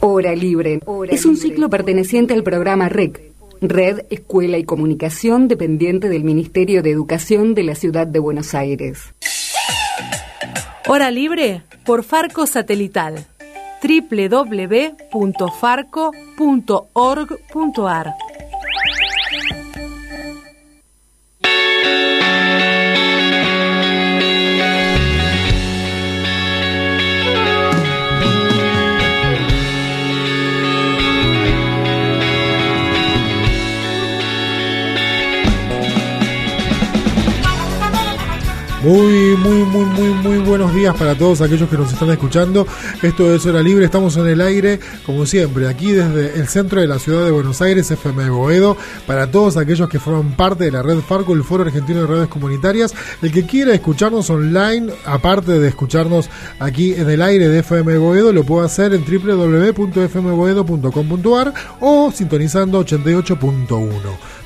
Hora Libre. Es un ciclo perteneciente al programa REC, Red Escuela y Comunicación dependiente del Ministerio de Educación de la Ciudad de Buenos Aires. Hora Libre por Farco Satelital. www.farco.org.ar Muy, muy, muy, muy, muy buenos días para todos aquellos que nos están escuchando. Esto es Hora Libre, estamos en el aire, como siempre, aquí desde el centro de la ciudad de Buenos Aires, FM Boedo, para todos aquellos que forman parte de la red Farco, el Foro Argentino de Redes Comunitarias. El que quiera escucharnos online, aparte de escucharnos aquí en el aire de FM Boedo, lo puede hacer en www.fmboedo.com.ar o sintonizando 88.1.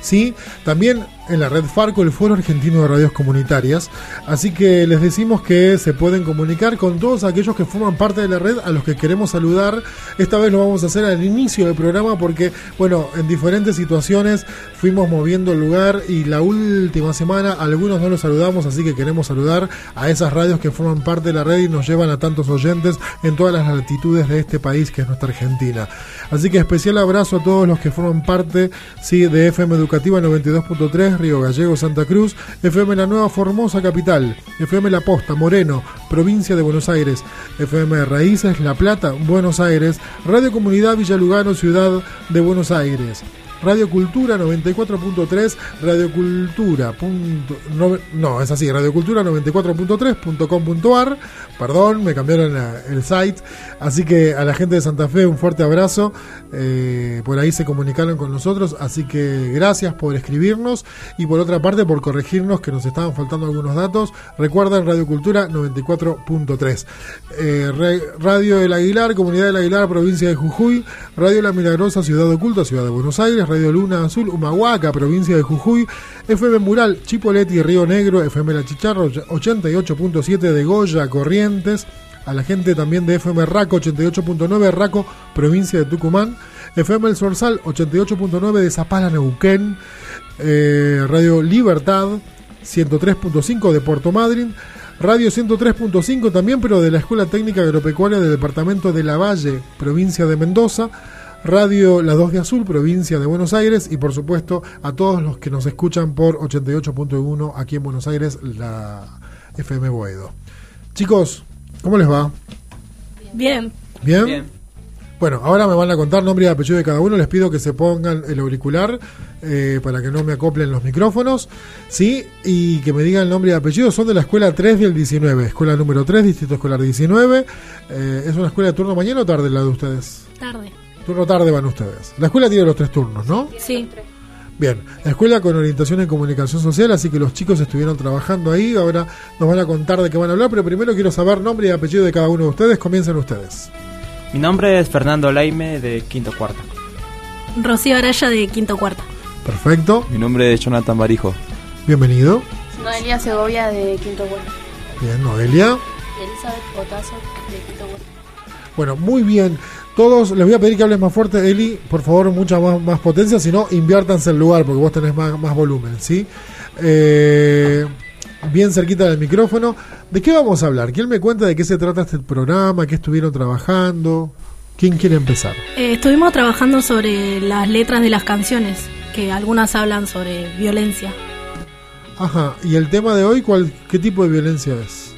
¿sí? También en la red Farco, el Foro Argentino de Radios Comunitarias. Así que les decimos que se pueden comunicar con todos aquellos que forman parte de la red a los que queremos saludar. Esta vez lo vamos a hacer al inicio del programa porque, bueno, en diferentes situaciones fuimos moviendo el lugar y la última semana algunos no los saludamos, así que queremos saludar a esas radios que forman parte de la red y nos llevan a tantos oyentes en todas las latitudes de este país que es nuestra Argentina. Así que especial abrazo a todos los que forman parte sí, de FM Educativa 92.3 Río Gallego, Santa Cruz, FM La Nueva Formosa Capital, FM La Posta, Moreno, Provincia de Buenos Aires, FM Raíces, La Plata, Buenos Aires, Radio Comunidad Villalugano, Ciudad de Buenos Aires. Radio Cultura 94.3, Radio Cultura. no, no, es así, Radio Cultura 94.3.com.ar. Perdón, me cambiaron el site. Así que a la gente de Santa Fe un fuerte abrazo. Eh, por ahí se comunicaron con nosotros. Así que gracias por escribirnos y por otra parte por corregirnos que nos estaban faltando algunos datos. Recuerden Radio Cultura 94.3. Eh, Radio El Aguilar, Comunidad del Aguilar, provincia de Jujuy. Radio La Milagrosa, Ciudad Oculta, Ciudad de Buenos Aires. Radio Luna Azul, Humahuaca, provincia de Jujuy. FM Mural, Chipoleti, Río Negro. FM La Chicharro, 88.7 de Goya, Corrientes a la gente también de FM Raco 88.9 Raco, provincia de Tucumán, FM El Sorsal 88.9 de Zapala, Neuquén, eh, Radio Libertad 103.5 de Puerto Madryn, Radio 103.5 también, pero de la Escuela Técnica Agropecuaria del Departamento de La Valle, provincia de Mendoza, Radio La 2 de Azul, provincia de Buenos Aires, y por supuesto a todos los que nos escuchan por 88.1 aquí en Buenos Aires, la FM Boedo. Chicos, ¿Cómo les va? Bien. ¿Bien? Bueno, ahora me van a contar nombre y apellido de cada uno. Les pido que se pongan el auricular eh, para que no me acoplen los micrófonos. ¿Sí? Y que me digan el nombre y apellido. Son de la escuela 3 del 19. Escuela número 3, distrito escolar 19. Eh, ¿Es una escuela de turno mañana o tarde la de ustedes? Tarde. Turno tarde van ustedes. La escuela tiene los tres turnos, ¿no? Sí. Bien, la escuela con orientación en comunicación social, así que los chicos estuvieron trabajando ahí, ahora nos van a contar de qué van a hablar, pero primero quiero saber nombre y apellido de cada uno de ustedes, comiencen ustedes. Mi nombre es Fernando Laime de Quinto Cuarta. Rocío Araya de Quinto Cuarta. Perfecto. Mi nombre es Jonathan Barijo. Bienvenido. Noelia Segovia de Quinto Cuarta. Bien, Noelia. Elizabeth Potazo de Quinto Cuarta. Bueno, muy bien. Todos, les voy a pedir que hables más fuerte, Eli, por favor, mucha más, más potencia, si no, inviértanse el lugar, porque vos tenés más, más volumen, ¿sí? Eh, bien cerquita del micrófono. ¿De qué vamos a hablar? ¿Quién me cuenta de qué se trata este programa? ¿Qué estuvieron trabajando? ¿Quién quiere empezar? Eh, estuvimos trabajando sobre las letras de las canciones, que algunas hablan sobre violencia. Ajá, ¿y el tema de hoy cuál, qué tipo de violencia es?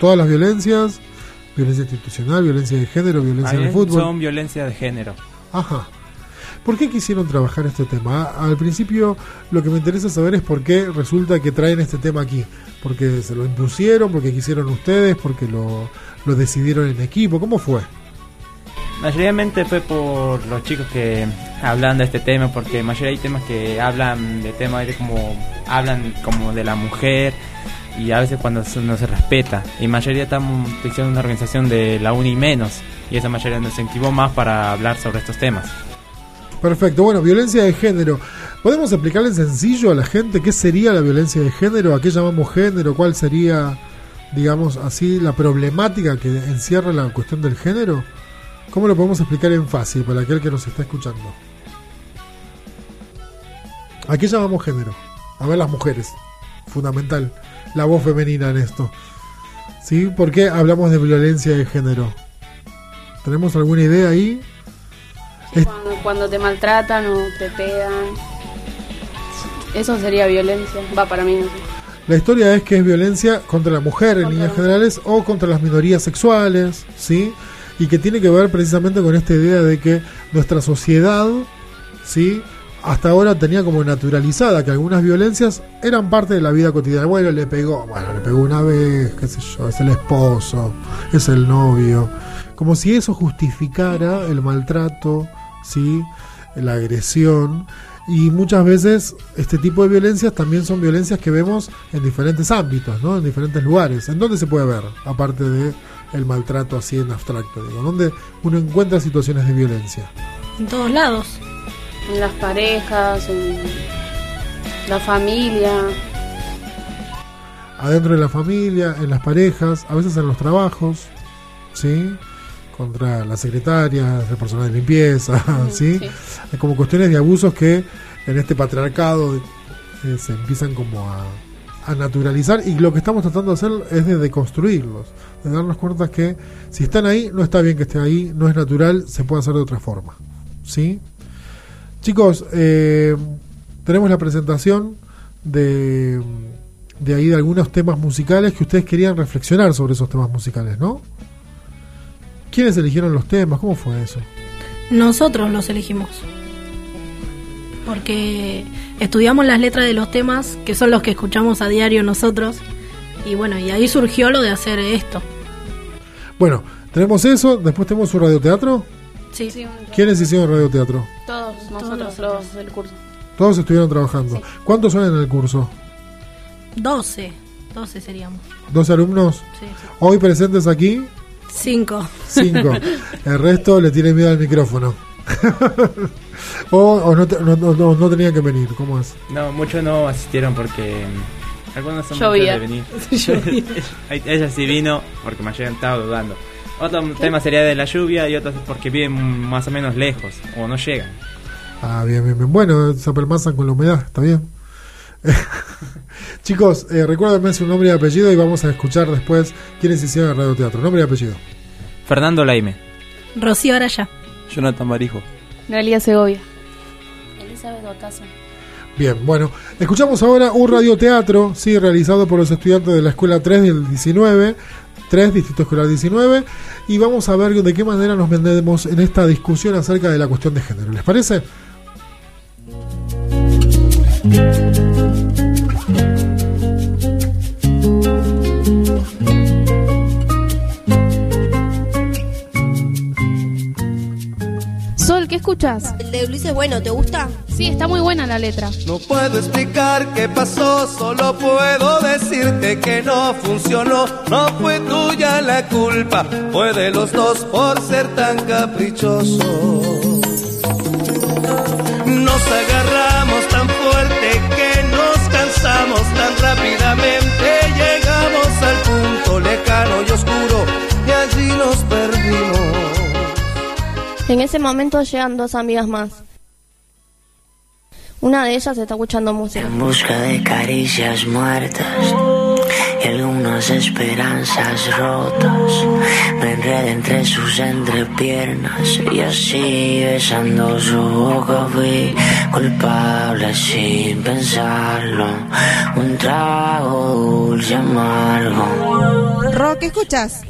¿Todas las violencias? Violencia institucional, violencia de género, violencia en el fútbol. Son violencia de género. Ajá. ¿Por qué quisieron trabajar este tema? Al principio lo que me interesa saber es por qué resulta que traen este tema aquí. Porque se lo impusieron, porque quisieron ustedes, porque lo, lo decidieron en equipo. ¿Cómo fue? Mayoritariamente fue por los chicos que hablan de este tema, porque mayoría hay temas que hablan de temas de como hablan como de la mujer y a veces cuando no se respeta. Y mayoría estamos en una organización de la UNI menos y esa mayoría nos incentivó más para hablar sobre estos temas. Perfecto, bueno, violencia de género. ¿Podemos explicarle en sencillo a la gente qué sería la violencia de género? ¿A qué llamamos género? ¿Cuál sería, digamos así, la problemática que encierra la cuestión del género? ¿Cómo lo podemos explicar en fácil para aquel que nos está escuchando? ¿A qué llamamos género? A ver las mujeres. Fundamental. La voz femenina en esto. ¿Sí? ¿Por qué hablamos de violencia de género? ¿Tenemos alguna idea ahí? Sí, cuando, cuando te maltratan o te pegan. Eso sería violencia. Va para mí, no sé. La historia es que es violencia contra la mujer en líneas generales o contra las minorías sexuales, ¿sí? Y que tiene que ver precisamente con esta idea de que nuestra sociedad, ¿sí? Hasta ahora tenía como naturalizada que algunas violencias eran parte de la vida cotidiana. Bueno, le pegó, bueno, le pegó una vez, qué sé yo, es el esposo, es el novio. Como si eso justificara el maltrato, ¿sí? La agresión y muchas veces este tipo de violencias también son violencias que vemos en diferentes ámbitos, ¿no? En diferentes lugares. ¿En dónde se puede ver? Aparte de el maltrato así en abstracto, digo. ¿Dónde uno encuentra situaciones de violencia? En todos lados. En las parejas, en la familia. Adentro de la familia, en las parejas, a veces en los trabajos, ¿sí? contra las secretarias, el personal de limpieza, ¿sí? sí. Hay como cuestiones de abusos que en este patriarcado eh, se empiezan como a, a, naturalizar y lo que estamos tratando de hacer es de deconstruirlos, de darnos cuenta que si están ahí, no está bien que estén ahí, no es natural, se puede hacer de otra forma, ¿sí? Chicos, eh, tenemos la presentación de, de ahí de algunos temas musicales que ustedes querían reflexionar sobre esos temas musicales, ¿no? ¿Quiénes eligieron los temas? ¿Cómo fue eso? Nosotros los elegimos. Porque estudiamos las letras de los temas, que son los que escuchamos a diario nosotros. Y bueno, y ahí surgió lo de hacer esto. Bueno, tenemos eso, después tenemos un radioteatro. Sí. sí ¿Quiénes hicieron radioteatro? Todos nosotros, Todos los del curso. Todos estuvieron trabajando. Sí. ¿Cuántos son en el curso? 12. 12 seríamos. ¿12 alumnos? Sí, sí. Hoy presentes aquí. Cinco. Cinco. El resto le tiene miedo al micrófono. o, o no, no, no, no, tenían que venir, ¿cómo es? No, muchos no asistieron porque algunos son Llovía. de venir. Ella sí vino porque me habían estado dudando. Otro ¿Qué? tema sería de la lluvia y otro porque viven más o menos lejos o no llegan. Ah, bien, bien, bien. Bueno, se apelmazan con la humedad, está bien. Chicos, eh, recuérdenme su nombre y apellido y vamos a escuchar después quiénes hicieron el radioteatro. Nombre y apellido. Fernando Laime. Rocío Araya. Jonathan Marijo. Noelia Segovia. Elizabeth Otazo. Bien, bueno, escuchamos ahora un radioteatro, sí, realizado por los estudiantes de la Escuela 3 del 19, 3, Distrito Escolar 19, y vamos a ver de qué manera nos vendemos en esta discusión acerca de la cuestión de género. ¿Les parece? Sol, ¿qué escuchas? El de Luis es bueno, ¿te gusta? Sí, está muy buena la letra. No puedo explicar qué pasó, solo puedo decirte que no funcionó. No fue tuya la culpa, fue de los dos por ser tan caprichosos. Nos agarramos tan fuerte que nos cansamos tan rápidamente. Llegamos al punto lejano y oscuro y allí nos perdimos. En ese momento llegan dos amigas más. Una de ellas está escuchando música. En busca de caricias muertas y algunas esperanzas rotas. Me enredé entre sus entrepiernas y así besando su boca fui culpable sin pensarlo. Un trago dulce amargo. Ro, ¿qué escuchas?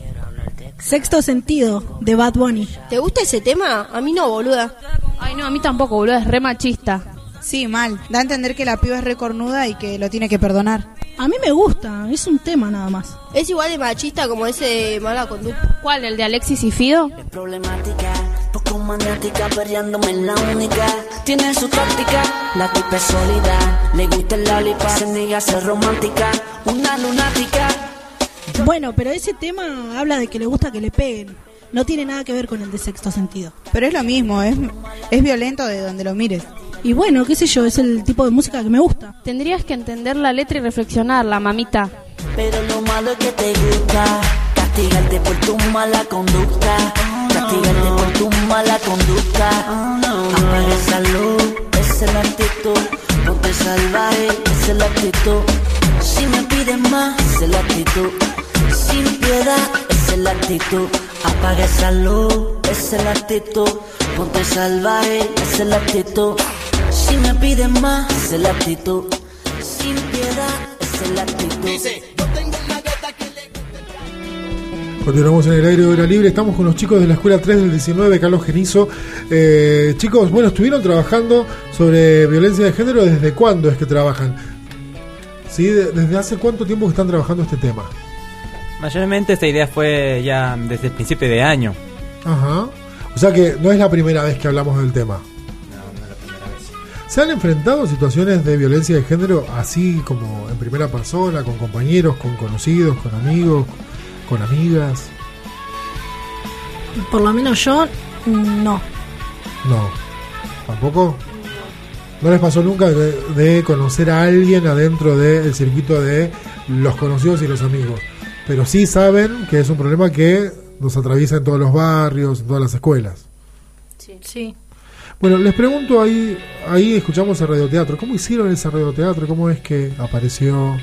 Sexto sentido, de Bad Bunny. ¿Te gusta ese tema? A mí no, boluda. Ay, no, a mí tampoco, boluda, es re machista. Sí, mal. Da a entender que la piba es recornuda y que lo tiene que perdonar. A mí me gusta, es un tema nada más. Es igual de machista como ese de mala conducta. ¿Cuál? ¿El de Alexis y Fido? Es problemática, poco maniática, perreándome en la única. Tiene su táctica, la tipa es sólida. Le gusta el lollipop, se niega a ser romántica. Una lunática. Bueno, pero ese tema habla de que le gusta que le peguen. No tiene nada que ver con el de sexto sentido. Pero es lo mismo, es, es violento de donde lo mires. Y bueno, qué sé yo, es el tipo de música que me gusta. Tendrías que entender la letra y reflexionarla, mamita. Pero lo malo es que te gusta castigarte por tu mala conducta. castigarte por tu mala conducta. Apaga esa luz, esa es la actitud. Ponte salvaje, esa es la actitud. Si me piden más, esa es la actitud. Sin piedad, esa es la actitud. Apaga esa luz, esa es la actitud. Ponte salvaje, esa es la actitud. Si me piden más, esa es la actitud. Sin piedad, esa es la actitud. Continuamos en el aire de hora libre. Estamos con los chicos de la escuela 3 del 19, Carlos Genizo. Eh, chicos, bueno, estuvieron trabajando sobre violencia de género. ¿Desde cuándo es que trabajan? ¿Sí? de- ¿Desde hace cuánto tiempo que están trabajando este tema? Mayormente esta idea fue ya desde el principio de año. Ajá. O sea que no es la primera vez que hablamos del tema. ¿Se han enfrentado situaciones de violencia de género así como en primera persona, con compañeros, con conocidos, con amigos, con amigas? Por lo menos yo, no. No. ¿Tampoco? ¿No les pasó nunca de, de conocer a alguien adentro del circuito de los conocidos y los amigos? Pero sí saben que es un problema que nos atraviesa en todos los barrios, en todas las escuelas. Sí. Sí. Bueno, les pregunto ahí, ahí escuchamos el radioteatro. ¿Cómo hicieron ese radioteatro? ¿Cómo es que apareció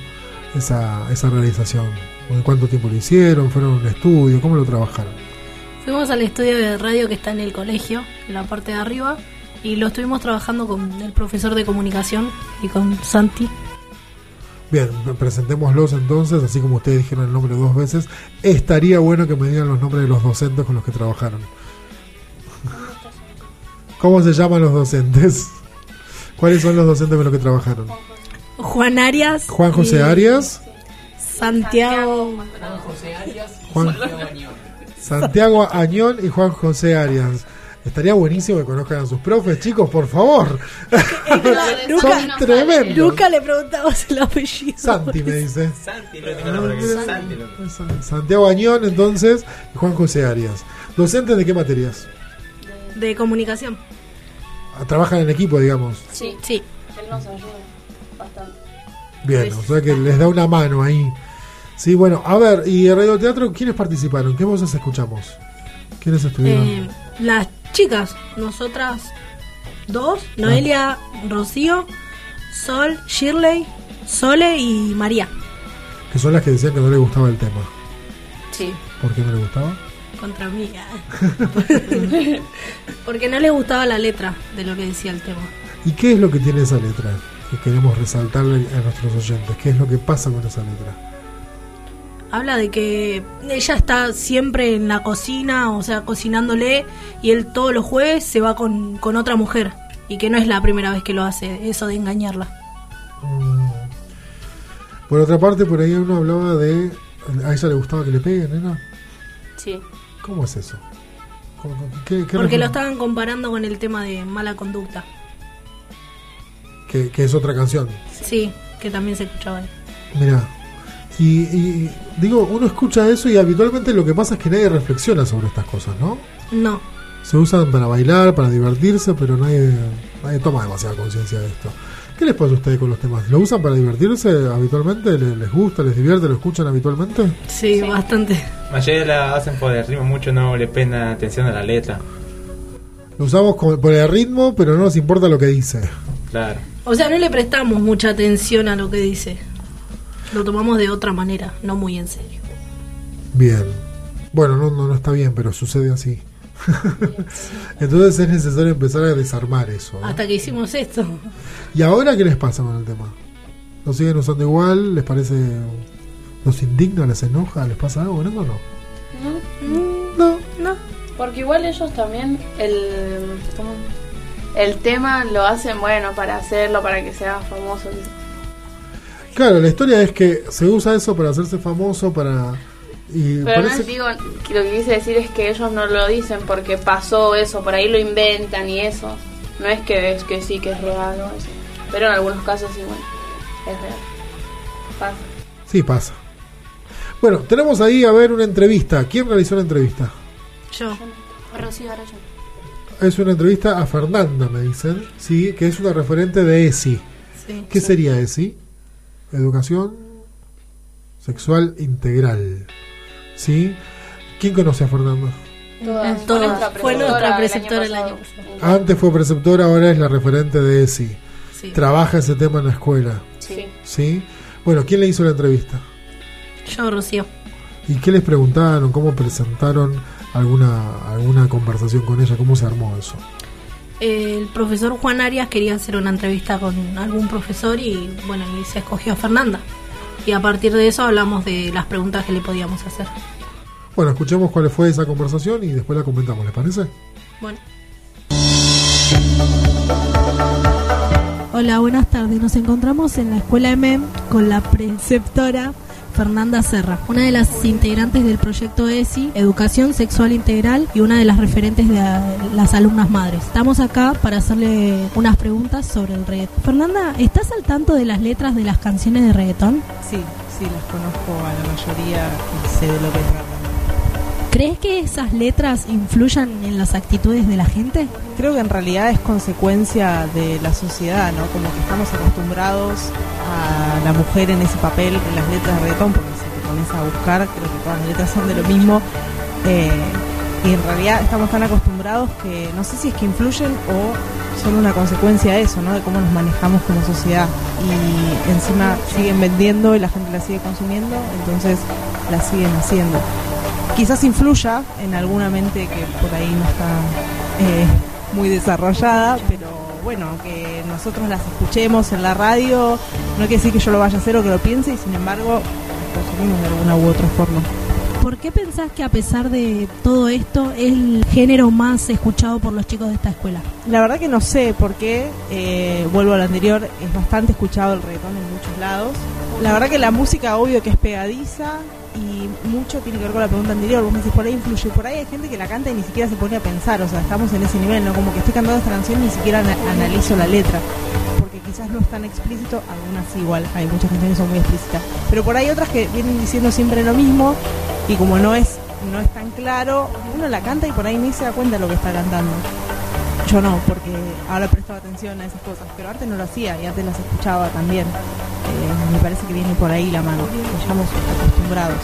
esa, esa realización? ¿En cuánto tiempo lo hicieron? ¿Fueron a un estudio? ¿Cómo lo trabajaron? Fuimos al estudio de radio que está en el colegio, en la parte de arriba, y lo estuvimos trabajando con el profesor de comunicación y con Santi. Bien, presentémoslos entonces, así como ustedes dijeron el nombre dos veces. Estaría bueno que me digan los nombres de los docentes con los que trabajaron. ¿Cómo se llaman los docentes? ¿Cuáles son los docentes con los que trabajaron? Juan Arias. Juan José y Arias, Santiago. Juan Santiago Añón y Juan José Arias. Estaría buenísimo que conozcan a sus profes, chicos, por favor. Son tremendos. Nunca le preguntamos el apellido. Santi me dice. Santi, lo tengo. Santi. Santiago Añón, entonces, y Juan José Arias. ¿Docentes de qué materias? De comunicación. Ah, Trabajan en equipo, digamos. Sí, Sí. él nos ayuda bastante. Bien, o sea que les da una mano ahí. Sí, bueno, a ver, y Radio Teatro, ¿quiénes participaron? ¿Qué voces escuchamos? ¿Quiénes estuvieron? Eh, las chicas, nosotras dos, Noelia, Rocío, Sol, Shirley, Sole y María. que son las que decían que no les gustaba el tema. Sí. ¿Por qué no les gustaba? Contra mí. Porque no le gustaba la letra de lo que decía el tema. ¿Y qué es lo que tiene esa letra? Que queremos resaltarle a nuestros oyentes. ¿Qué es lo que pasa con esa letra? Habla de que ella está siempre en la cocina, o sea, cocinándole, y él todos los jueves se va con, con otra mujer. Y que no es la primera vez que lo hace, eso de engañarla. Mm. Por otra parte, por ahí uno hablaba de... ¿A ella le gustaba que le peguen, nena? Sí. ¿Cómo es eso? ¿Cómo- qué- qué Porque lo estaban comparando con el tema de mala conducta. que, que es otra canción. Sí, que también se escuchaba ahí. Mira, y, y- digo, uno escucha eso y habitualmente lo que pasa es que nadie reflexiona sobre estas cosas, ¿no? No, Se usan para bailar, para divertirse, pero nadie, nadie toma demasiada conciencia de esto. ¿Qué les pasa a ustedes con los temas? ¿Lo usan para divertirse habitualmente? ¿Les, les gusta, les divierte, lo escuchan habitualmente? sí, bastante. Mayoría la hacen por el ritmo, mucho no le pena atención a la letra. Lo usamos como- por el ritmo, pero no nos importa lo que dice. Claro. O sea, no le prestamos mucha atención a lo que dice. Lo tomamos de otra manera, no muy en serio. Bien. Bueno, no, no, no está bien, pero sucede así. Entonces es necesario empezar a desarmar eso. ¿no? Hasta que hicimos esto. ¿Y ahora qué les pasa con el tema? ¿Lo siguen usando igual? ¿Les parece... ¿Los indigna? ¿Les enoja? ¿Les pasa algo con eso o no? No, no. Porque igual ellos también el ¿cómo? el tema lo hacen bueno para hacerlo, para que sea famoso. Claro, la historia es que se usa eso para hacerse famoso, para... Y Pero no parece- es, digo, que lo que quise decir es que ellos no lo dicen porque pasó eso, por ahí lo inventan y eso. No es que es que sí que es real o eso. Pero en algunos casos sí, bueno, es real. Pasa. Sí, pasa. Bueno, tenemos ahí a ver una entrevista. ¿Quién realizó la entrevista? Yo. Rocío Arroyo. Es una entrevista a Fernanda, me dicen, sí, que es una referente de ESI. Sí. ¿Qué sería ESI? Educación Sexual Integral. ¿Sí? ¿Quién conoce a? Todas. Todas. nuestra Fue nuestra preceptora el el año año Antes fue preceptora, ahora es la referente de ESI. Sí. Trabaja ese tema en la escuela. Sí. ¿Sí? Bueno, ¿quién le hizo la entrevista? Yo, Rocío. ¿Y qué les preguntaron? ¿Cómo presentaron alguna, alguna conversación con ella? ¿Cómo se armó eso? El profesor Juan Arias quería hacer una entrevista con algún profesor y bueno, y se escogió a Fernanda. Y a partir de eso hablamos de las preguntas que le podíamos hacer. Bueno, escuchemos cuál fue esa conversación y después la comentamos, ¿les parece? Bueno. Hola, buenas tardes. Nos encontramos en la escuela EMEM con la preceptora Fernanda Serra, una de las integrantes del proyecto ESI, Educación Sexual Integral, y una de las referentes de las alumnas madres. Estamos acá para hacerle unas preguntas sobre el reggaetón. Fernanda, ¿estás al tanto de las letras de las canciones de reggaetón? Sí, sí, las conozco a la mayoría y sé de lo que tratan. ¿Crees que esas letras influyan en las actitudes de la gente? Creo que en realidad es consecuencia de la sociedad, ¿no? Como que estamos acostumbrados a la mujer en ese papel en las letras de reggaetón, porque si te pones a buscar, creo que todas las letras son de lo mismo. eh, y en realidad estamos tan acostumbrados que no sé si es que influyen o son una consecuencia de eso, ¿no? De cómo nos manejamos como sociedad. Y encima siguen vendiendo y la gente la sigue consumiendo, entonces la siguen haciendo quizás influya en alguna mente que por ahí no está eh, muy desarrollada, pero bueno, que nosotros las escuchemos en la radio, no quiere decir que yo lo vaya a hacer o que lo piense, y sin embargo, las consumimos de alguna u otra forma. ¿Por qué pensás que a pesar de todo esto es el género más escuchado por los chicos de esta escuela? La verdad que no sé por qué, eh, vuelvo a lo anterior, es bastante escuchado el reggaetón en muchos lados. La verdad que la música obvio que es pegadiza y mucho tiene que ver con la pregunta anterior, vos me decís por ahí influye, por ahí hay gente que la canta y ni siquiera se pone a pensar, o sea, estamos en ese nivel, ¿no? Como que estoy cantando esta canción y ni siquiera ana- analizo la letra, porque quizás no es tan explícito, algunas sí igual, hay muchas canciones que son muy explícitas, pero por ahí otras que vienen diciendo siempre lo mismo y como no es no es tan claro, uno la canta y por ahí ni se da cuenta de lo que está cantando. Yo no, porque ahora prestaba atención a esas cosas, pero antes no lo hacía y antes las escuchaba también. Eh, me parece que viene por ahí la mano, que estamos acostumbrados.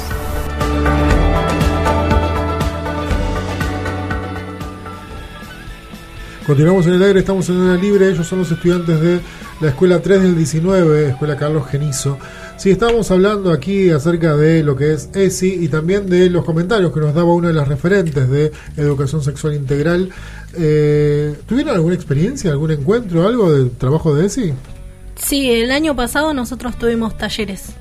Continuamos en el aire, estamos en una libre. Ellos son los estudiantes de la escuela 3 del 19, escuela Carlos Genizo. Sí, estamos hablando aquí acerca de lo que es ESI y también de los comentarios que nos daba una de las referentes de educación sexual integral. Eh, ¿Tuvieron alguna experiencia, algún encuentro, algo del trabajo de ESI? Sí, el año pasado nosotros tuvimos talleres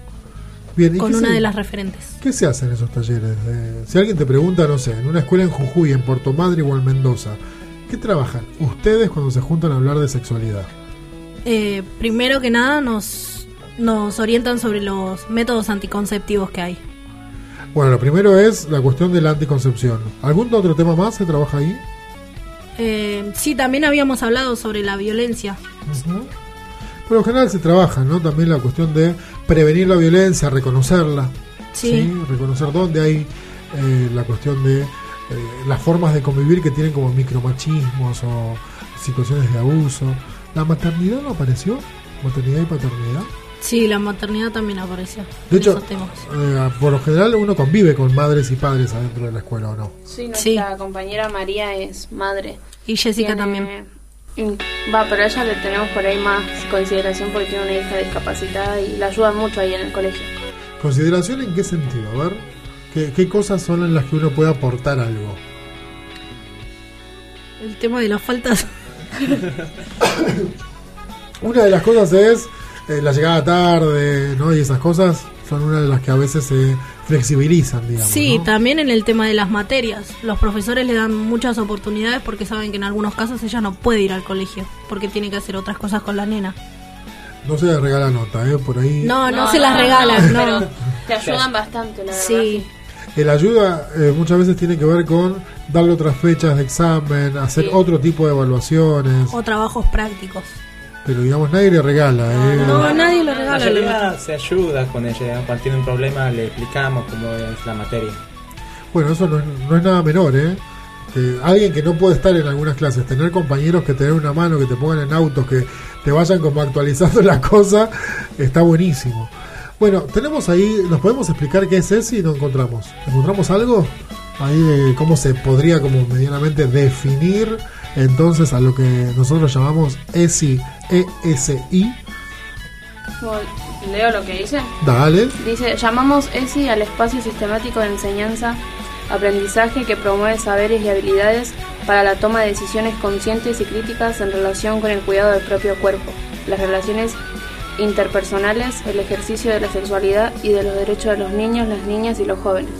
Bien, ¿y con una se- de las referentes. ¿Qué se hace en esos talleres? Eh, si alguien te pregunta, no sé, en una escuela en Jujuy, en Puerto Madre o en Mendoza, ¿qué trabajan ustedes cuando se juntan a hablar de sexualidad? Eh, primero que nada nos, nos orientan sobre los métodos anticonceptivos que hay. Bueno, lo primero es la cuestión de la anticoncepción. ¿Algún otro tema más se trabaja ahí? Eh, sí, también habíamos hablado sobre la violencia. Por lo general se trabaja, ¿no? También la cuestión de prevenir la violencia, reconocerla. Sí. Reconocer dónde hay eh, la cuestión de eh, las formas de convivir que tienen como micromachismos o situaciones de abuso. ¿La maternidad no apareció? ¿Maternidad y paternidad? Sí, la maternidad también apareció. De hecho, eh, por lo general uno convive con madres y padres adentro de la escuela, ¿o no? Sí, nuestra compañera María es madre. Y Jessica Tiene- también. Va, pero a ella le tenemos por ahí más consideración porque tiene una hija discapacitada y la ayudan mucho ahí en el colegio. ¿Consideración en qué sentido? A ver, ¿qué, qué cosas son en las que uno puede aportar algo? El tema de las faltas. Una de las cosas es eh, la llegada tarde, ¿no? Y esas cosas son una de las que a veces se flexibilizan, digamos. Sí, ¿no? también en el tema de las materias. Los profesores le dan muchas oportunidades porque saben que en algunos casos ella no puede ir al colegio porque tiene que hacer otras cosas con la nena. No se le regala nota, ¿eh? Por ahí. No, no, se las regalan, no. Pero te ayudan bastante, la verdad. Sí. El ayuda eh, muchas veces tiene que ver con darle otras fechas de examen, hacer Sí. otro tipo de evaluaciones. O trabajos prácticos. Pero digamos, nadie le regala, ¿eh? No, nadie lo regala. En lo realidad se ayuda con ella. Cuando tiene un problema le explicamos cómo es la materia. Bueno, eso no es, no es nada menor, ¿eh? Que alguien que no puede estar en algunas clases, tener compañeros que te den una mano, que te pongan en autos, que te vayan como actualizando la cosa, está buenísimo. Bueno, tenemos ahí, ¿nos podemos explicar qué es ese y no encontramos? ¿Encontramos algo? ahí de cómo se podría como medianamente definir entonces a lo que nosotros llamamos ESI, ESI. Leo lo que dice. Dale. Dice, llamamos ESI al espacio sistemático de enseñanza, aprendizaje que promueve saberes y habilidades para la toma de decisiones conscientes y críticas en relación con el cuidado del propio cuerpo, las relaciones interpersonales, el ejercicio de la sexualidad y de los derechos de los niños, las niñas y los jóvenes.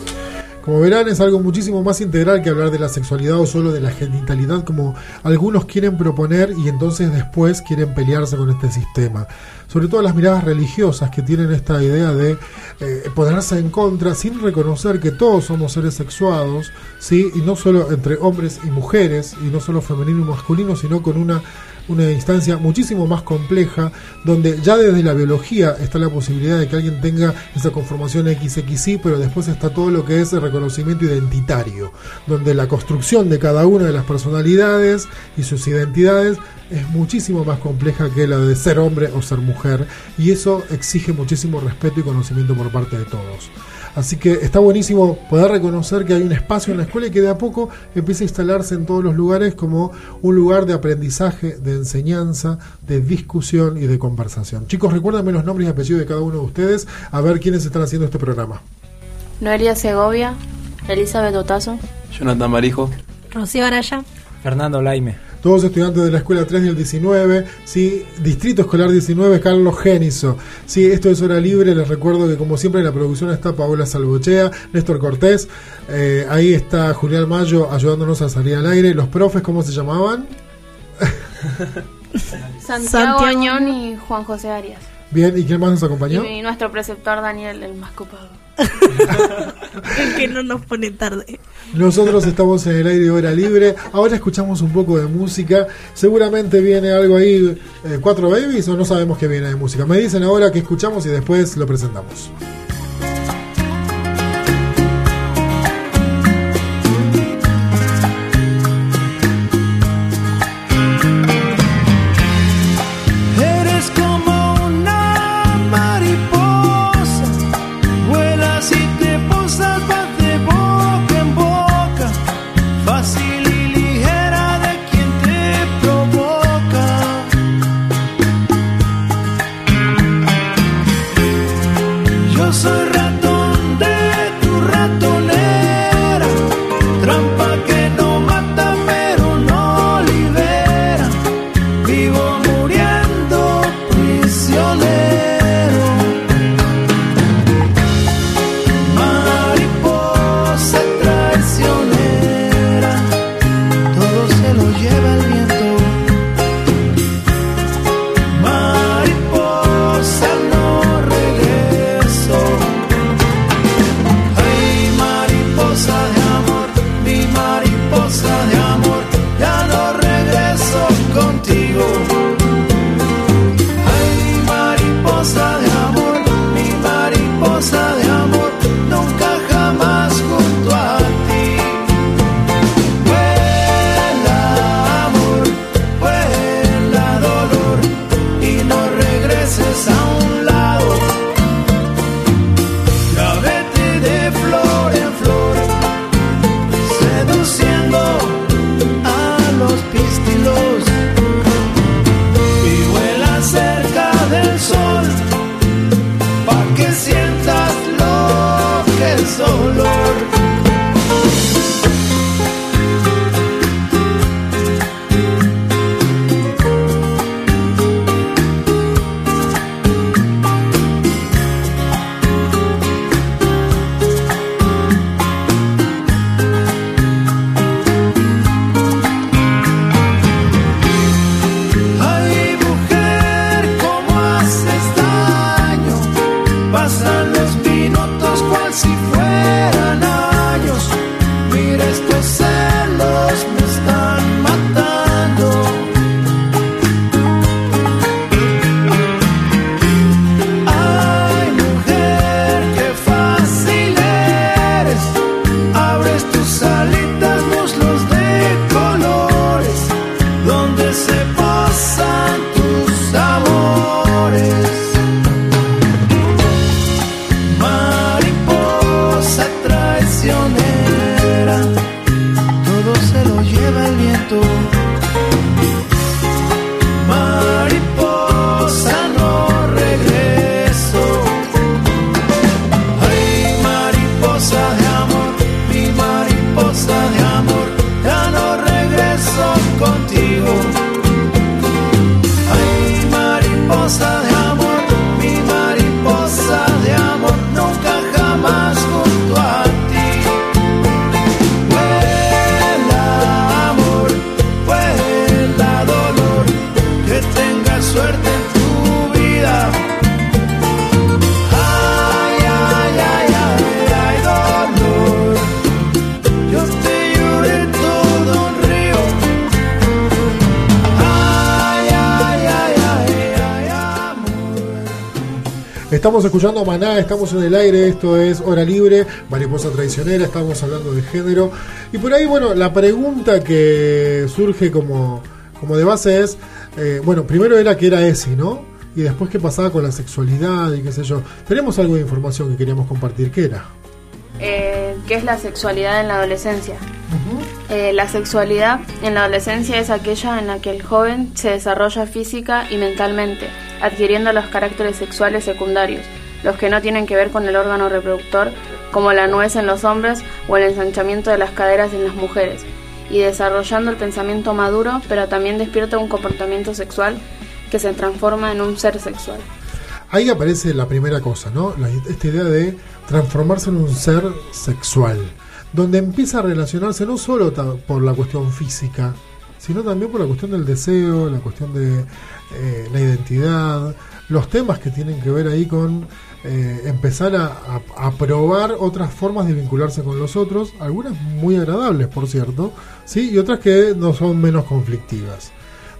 Como verán, es algo muchísimo más integral que hablar de la sexualidad o solo de la genitalidad, como algunos quieren proponer y entonces después quieren pelearse con este sistema. Sobre todo las miradas religiosas que tienen esta idea de eh, ponerse en contra sin reconocer que todos somos seres sexuados, ¿sí? y no solo entre hombres y mujeres, y no solo femenino y masculino, sino con una una instancia muchísimo más compleja, donde ya desde la biología está la posibilidad de que alguien tenga esa conformación XXY, pero después está todo lo que es el reconocimiento identitario, donde la construcción de cada una de las personalidades y sus identidades es muchísimo más compleja que la de ser hombre o ser mujer, y eso exige muchísimo respeto y conocimiento por parte de todos. Así que está buenísimo poder reconocer que hay un espacio en la escuela y que de a poco empieza a instalarse en todos los lugares como un lugar de aprendizaje, de enseñanza, de discusión y de conversación. Chicos, recuérdenme los nombres y apellidos de cada uno de ustedes, a ver quiénes están haciendo este programa. Noelia Segovia, Elizabeth Otazo, Jonathan Marijo, Rocío Araya, Fernando Laime todos estudiantes de la Escuela 3 del 19, ¿sí? Distrito Escolar 19, Carlos Génizo. ¿sí? Esto es Hora Libre, les recuerdo que como siempre en la producción está Paola Salvochea, Néstor Cortés, eh, ahí está Julián Mayo ayudándonos a salir al aire. Los profes, ¿cómo se llamaban? Santiago, Añón y Juan José Arias. Bien, ¿y quién más nos acompañó? Y nuestro preceptor Daniel, el más copado. que no nos pone tarde. Nosotros estamos en el aire hora libre. Ahora escuchamos un poco de música. Seguramente viene algo ahí, eh, Cuatro Babies, o no sabemos qué viene de música. Me dicen ahora que escuchamos y después lo presentamos. Estamos escuchando Maná, estamos en el aire, esto es Hora Libre, Mariposa Traicionera, estamos hablando de género. Y por ahí, bueno, la pregunta que surge como, como de base es, eh, bueno, primero era que era ESI, ¿no? Y después qué pasaba con la sexualidad y qué sé yo. Tenemos algo de información que queríamos compartir, ¿qué era? Eh, ¿Qué es la sexualidad en la adolescencia? Eh, la sexualidad en la adolescencia es aquella en la que el joven se desarrolla física y mentalmente, adquiriendo los caracteres sexuales secundarios, los que no tienen que ver con el órgano reproductor, como la nuez en los hombres o el ensanchamiento de las caderas en las mujeres, y desarrollando el pensamiento maduro, pero también despierta un comportamiento sexual que se transforma en un ser sexual. Ahí aparece la primera cosa, ¿no? La- esta idea de transformarse en un ser sexual, donde empieza a relacionarse no solo por la cuestión física, sino también por la cuestión del deseo, la cuestión de eh, la identidad, los temas que tienen que ver ahí con eh, empezar a, probar otras formas de vincularse con los otros, algunas muy agradables, por cierto, ¿sí? y otras que no son menos conflictivas.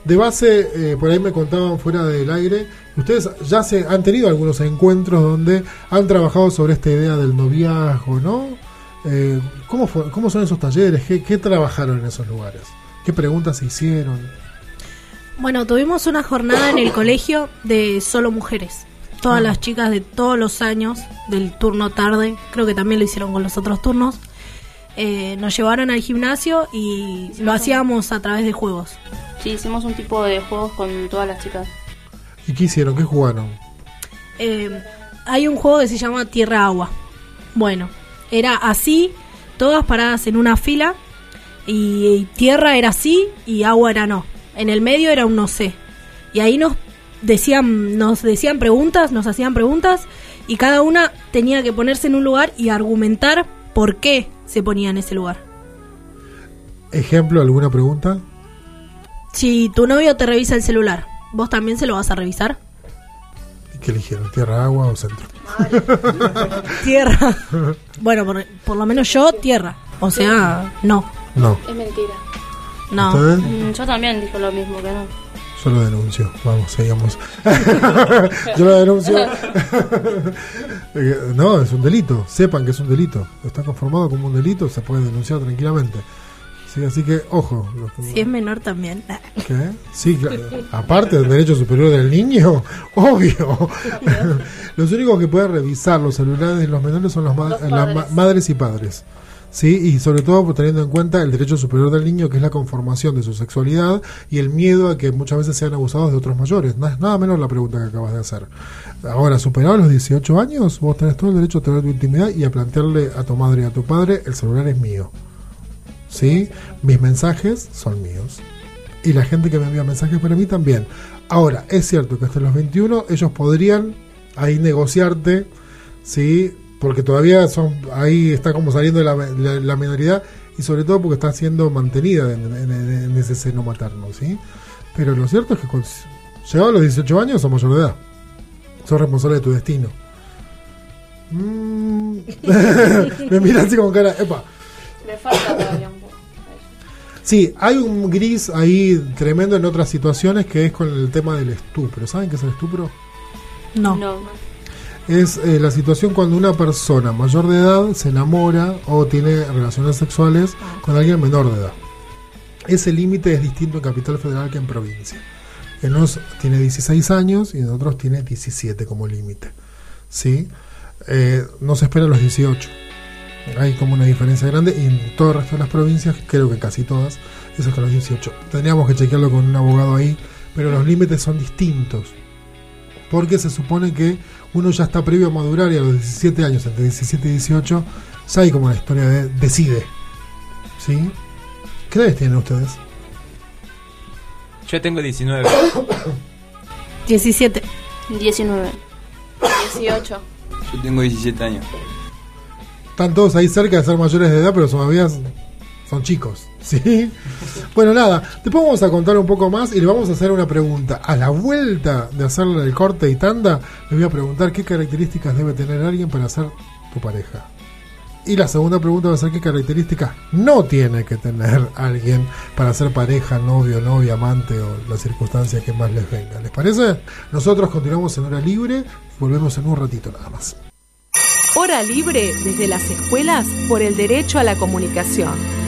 De base, eh, por ahí me contaban fuera del aire, ustedes ya se han tenido algunos encuentros donde han trabajado sobre esta idea del noviazgo, ¿no? Eh, ¿cómo, fue- ¿Cómo son esos talleres? ¿Qué, ¿Qué trabajaron en esos lugares? ¿Qué preguntas se hicieron? Bueno, tuvimos una jornada en el colegio de solo mujeres. Todas las chicas de todos los años del turno tarde, creo que también lo hicieron con los otros turnos, eh, nos llevaron al gimnasio y lo hacíamos a través de juegos. Sí, hicimos un tipo de juegos con todas las chicas. ¿Y qué hicieron? ¿Qué jugaron? Eh, hay un juego que se llama Tierra Agua. Bueno, era así, todas paradas en una fila y tierra era así y agua era no. En el medio era un no sé. Y ahí nos decían nos decían preguntas, nos hacían preguntas y cada una tenía que ponerse en un lugar y argumentar por qué se ponía en ese lugar. ¿Ejemplo, alguna pregunta? Si tu novio te revisa el celular, ¿vos también se lo vas a revisar? ¿Y ¿Qué eligieron? ¿Tierra, agua o centro? Tierra. Bueno, por, por lo menos yo, tierra. O sea, no. No, Es mentira. No. ¿Ustedes? Mm, Yo también dijo lo mismo que no. yo lo denuncio. Vamos, seguimos. yo lo denuncio. No, es un delito. Sepan que es un delito. Está conformado como un delito, se puede denunciar tranquilamente. Sí, así que, ojo. los que- Si es menor también. ¿Qué? Sí, claro. aparte del derecho superior del niño, obvio. los únicos que pueden revisar los celulares de los menores son los ma- Los las ma- madres y padres. Sí, y sobre todo por teniendo en cuenta el derecho superior del niño, que es la conformación de su sexualidad y el miedo a que muchas veces sean abusados de otros mayores. Na- Nada menos la pregunta que acabas de hacer. Ahora, superados los 18 años, vos tenés todo el derecho a tener tu intimidad y a plantearle a tu madre y a tu padre, el celular es mío. ¿sí? Mis mensajes son míos. Y la gente que me envía mensajes para mí también. Ahora, es cierto que hasta los 21 ellos podrían ahí negociarte, ¿sí? Porque todavía son ahí está como saliendo la, la, la minoridad y sobre todo porque está siendo mantenida en, en- en- ese seno materno, ¿sí? Pero lo cierto es que con, llegado a los 18 años sos mayor de edad. Sos responsable de tu destino. Mm. me mira así con cara, epa. Le falta todavía un poco. Sí, hay un gris ahí tremendo en otras situaciones que es con el tema del estupro. ¿Saben qué es el estupro? No. Es eh, la situación cuando una persona mayor de edad se enamora o tiene relaciones sexuales con alguien menor de edad. Ese límite es distinto en Capital Federal que en provincia. En unos tiene 16 años y en otros tiene 17 como límite. ¿Sí? Eh, no se espera los 18. Hay como una diferencia grande y en todo el resto de las provincias, creo que casi todas, es hasta los 18. Tendríamos que chequearlo con un abogado ahí, pero los límites son distintos. Porque se supone que uno ya está previo a madurar y a los 17 años, entre 17 y 18, ya hay como una historia de decide. ¿Sí? ¿Qué edades tienen ustedes? Yo tengo 19. 17. 19. 18. Yo tengo 17 años. Están todos ahí cerca de ser mayores de edad, pero todavía son chicos. ¿Sí? Bueno, nada, después vamos a contar un poco más y le vamos a hacer una pregunta. A la vuelta de hacerle el corte y tanda, le voy a preguntar qué características debe tener alguien para ser tu pareja. Y la segunda pregunta va a ser qué características no tiene que tener alguien para ser pareja, novio, novia, amante o la circunstancia que más les venga. ¿Les parece? Nosotros continuamos en hora libre, volvemos en un ratito nada más. Hora libre desde las escuelas por el derecho a la comunicación.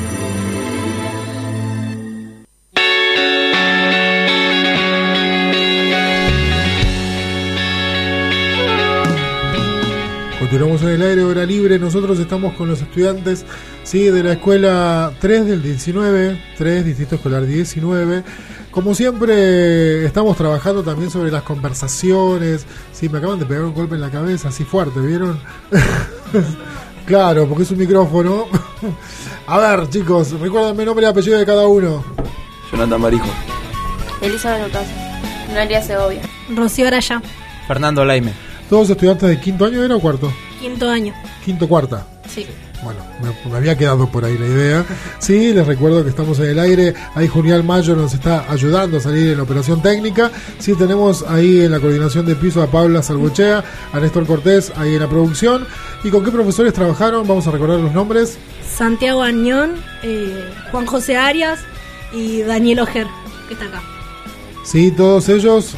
Continuamos en el aire, hora libre. Nosotros estamos con los estudiantes sí, de la escuela 3 del 19, 3, Distrito Escolar 19. Como siempre, estamos trabajando también sobre las conversaciones. Sí, me acaban de pegar un golpe en la cabeza, así fuerte, ¿vieron? claro, porque es un micrófono. A ver, chicos, recuérdenme nombre y apellido de cada uno. Jonathan Marijo. Elizabeth Ocasio. Noelia Segovia. Rocío Araya. Fernando Laime. ¿Todos estudiantes de quinto año era o cuarto? Quinto año. Quinto, cuarta. Sí. Bueno, me, me había quedado por ahí la idea. Sí, les recuerdo que estamos en el aire. Ahí Julián Mayo nos está ayudando a salir en la operación técnica. Sí, tenemos ahí en la coordinación de piso a Paula Salvochea, a Néstor Cortés ahí en la producción. ¿Y con qué profesores trabajaron? Vamos a recordar los nombres. Santiago Añón, eh, Juan José Arias y Daniel Ojer, que está acá. Sí, todos ellos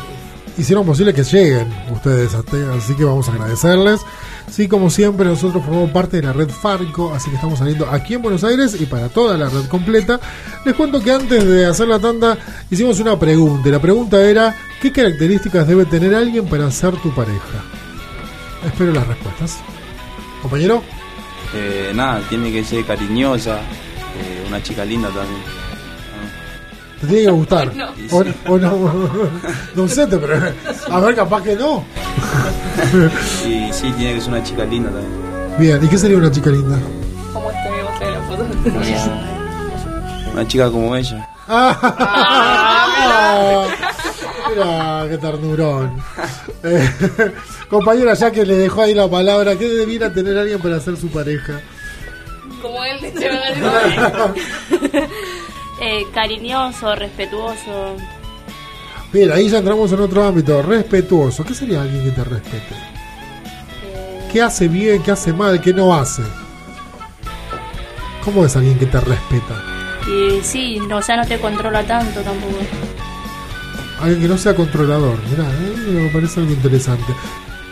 hicieron posible que lleguen ustedes, así que vamos a agradecerles. Sí, como siempre, nosotros formamos parte de la red Farco, así que estamos saliendo aquí en Buenos Aires y para toda la red completa. Les cuento que antes de hacer la tanda hicimos una pregunta. y La pregunta era, ¿qué características debe tener alguien para ser tu pareja? Espero las respuestas. Compañero. Eh, nada, tiene que ser cariñosa, eh, una chica linda también. Te tiene que gustar. O, o no, no sé, pero a ver, capaz que no. Y sí, tiene que ser una chica linda también. Bien, ¿y qué sería una chica linda? Como este que en la foto. Una chica como ella. Ah, mira, qué ternurón. Eh, compañera, ya que le dejó ahí la palabra, ¿qué debiera tener alguien para ser su pareja? Como él, de Eh, cariñoso, respetuoso. Bien, ahí ya entramos en otro ámbito, respetuoso. ¿Qué sería alguien que te respete? ¿Qué hace bien, qué hace mal, qué no hace? ¿Cómo es alguien que te respeta? Y sí, no, o sea, no te controla tanto tampoco. Alguien que no sea controlador. Mirá, eh, me parece algo interesante.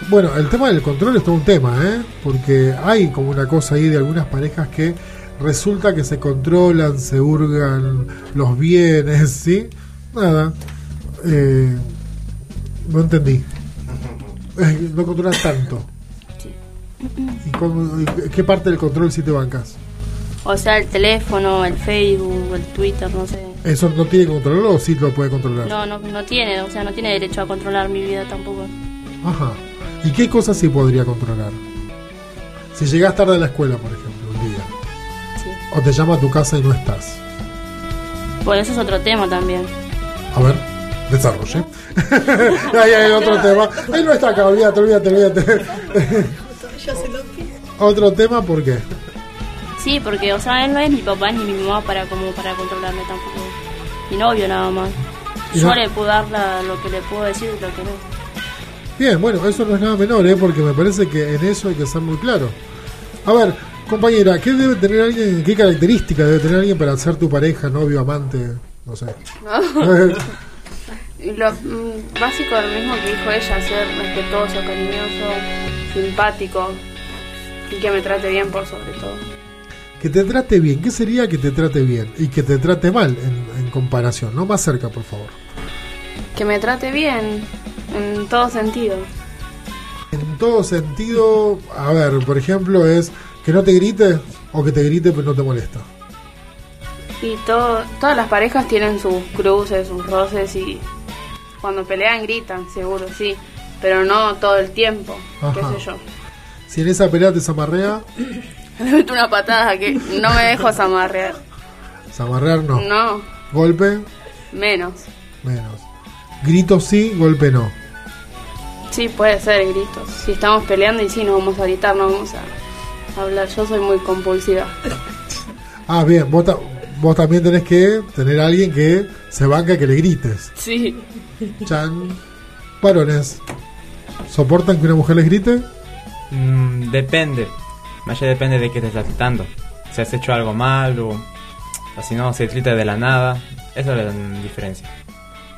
Bueno, el tema del control es todo un tema, ¿eh? Porque hay como una cosa ahí de algunas parejas que resulta que se controlan, se hurgan los bienes, ¿sí? Nada. Eh, no entendí. Eh, no controlan tanto. ¿Y cómo- y qué parte del control si te bancas? O sea, el teléfono, el Facebook, el Twitter, no sé. ¿Eso no tiene que controlarlo o sí lo puede controlar? No, no, no tiene, o sea, no tiene derecho a controlar mi vida tampoco. Ajá. ¿Y qué cosas sí podría controlar? Si llegas tarde a la escuela, por ejemplo. O te llama a tu casa y no estás. Bueno, eso es otro tema también. A ver, desarrolle. Ahí hay otro tema. Él no está acá, olvídate, olvídate, olvídate. otro tema, ¿por qué? Sí, porque, o sea, él no es mi papá ni mi mamá para como para controlarme tampoco. Mi novio nada más. Yo no- le puedo dar la- lo que le puedo decir y lo que no. Bien, bueno, eso no es nada menor, ¿eh? porque me parece que en eso hay que ser muy claro. A ver, compañera, ¿qué debe tener alguien, qué características debe tener alguien para ser tu pareja, novio, amante? No sé. Lo mm, básico, lo mismo que dijo ella, ser respetuoso, cariñoso, simpático y que me trate bien por sobre todo. Que te trate bien, ¿qué sería que te trate bien? Y que te trate mal en, en comparación, ¿no? Más cerca, por favor. Que me trate bien en todo sentido. En todo sentido, a ver, por ejemplo, es que no te grite o que te grite pero no te molesta. Y todo, todas las parejas tienen sus cruces, sus roces y cuando pelean gritan, seguro, sí, pero no todo el tiempo, qué sé yo. Si en esa pelea te zamarrea, Le meto una patada que no me dejo zamarrear. zamarrear no. No, Golpe, menos. menos. Grito sí, golpe no. Sí, puede ser gritos. Si estamos peleando y sí, nos vamos a gritar, no vamos a hablar. Yo soy muy compulsiva. Ah, bien, vos, ta- vos también tenés que tener a alguien que se banca que le grites. Sí. Chan. Varones, ¿soportan que una mujer les grite? Mm, depende. Más allá depende de qué te estás gritando. Si has hecho algo mal o, o si no, se grita de la nada. Eso es la diferencia.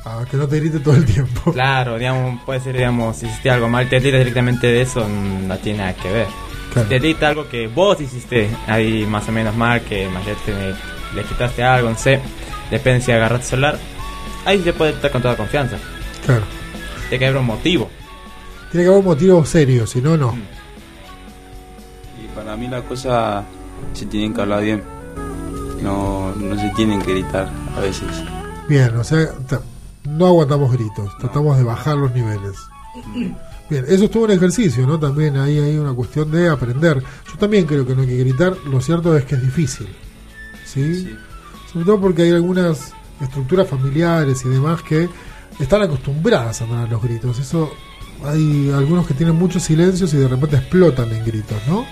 Ah, que no te grite todo el tiempo. Claro, digamos, puede ser, digamos, si hiciste algo mal, te gritas directamente de eso, mm, no tiene nada que ver. Claro. Si te grita algo que vos hiciste ahí más o menos mal, que más allá te- le quitaste algo, no sé, depende si agarraste celular, ahí se puede estar con toda confianza. Claro. Tiene que haber un motivo. Tiene que haber un motivo serio, si no, no. Y para mí las cosas se tienen que hablar bien. No, no se tienen que gritar a veces. Bien, o sea, no aguantamos gritos, tratamos de bajar los niveles. Bien, eso es todo un ejercicio, ¿no? También ahí hay una cuestión de aprender. Yo también creo que no hay que gritar, lo cierto es que es difícil. ¿Sí? Sobre todo porque hay algunas estructuras familiares y demás que están acostumbradas a dar los gritos. Eso hay algunos que tienen muchos silencios y de repente explotan en gritos, ¿no?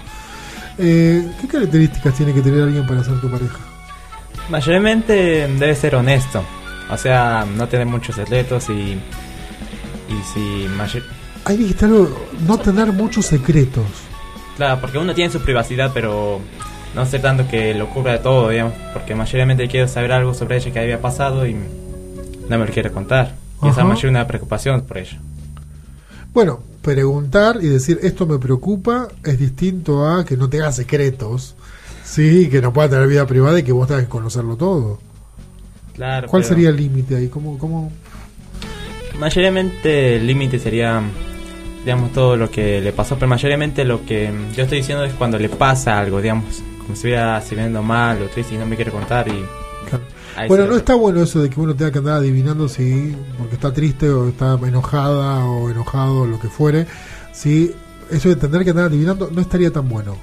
Eh, ¿Qué características tiene que tener alguien para ser tu pareja? Mayormente debe ser honesto. O sea, no tener muchos secretos y. Y si. mayor- Hay que estar- no tener muchos secretos. Claro, porque uno tiene su privacidad, pero no ser tanto que lo cubra de todo, digamos. Porque mayormente quiero saber algo sobre ella que había pasado y no me lo quiere contar. Y esa Ajá. mayor una preocupación por ello. Bueno, preguntar y decir esto me preocupa es distinto a que no tengas secretos, sí, que no pueda tener vida privada y que vos tengas que conocerlo todo. Claro. ¿Cuál sería el límite ahí? ¿Cómo, cómo? Mayormente el límite sería, digamos, todo lo que le pasó, pero mayormente lo que yo estoy diciendo es cuando le pasa algo, digamos, como si estuviera sirviendo mal o triste y no me quiere contar y... Bueno, no está bueno eso de que uno tenga que andar adivinando si porque está triste o está enojada o enojado o lo que fuere. Si eso de tener que andar adivinando no estaría tan bueno.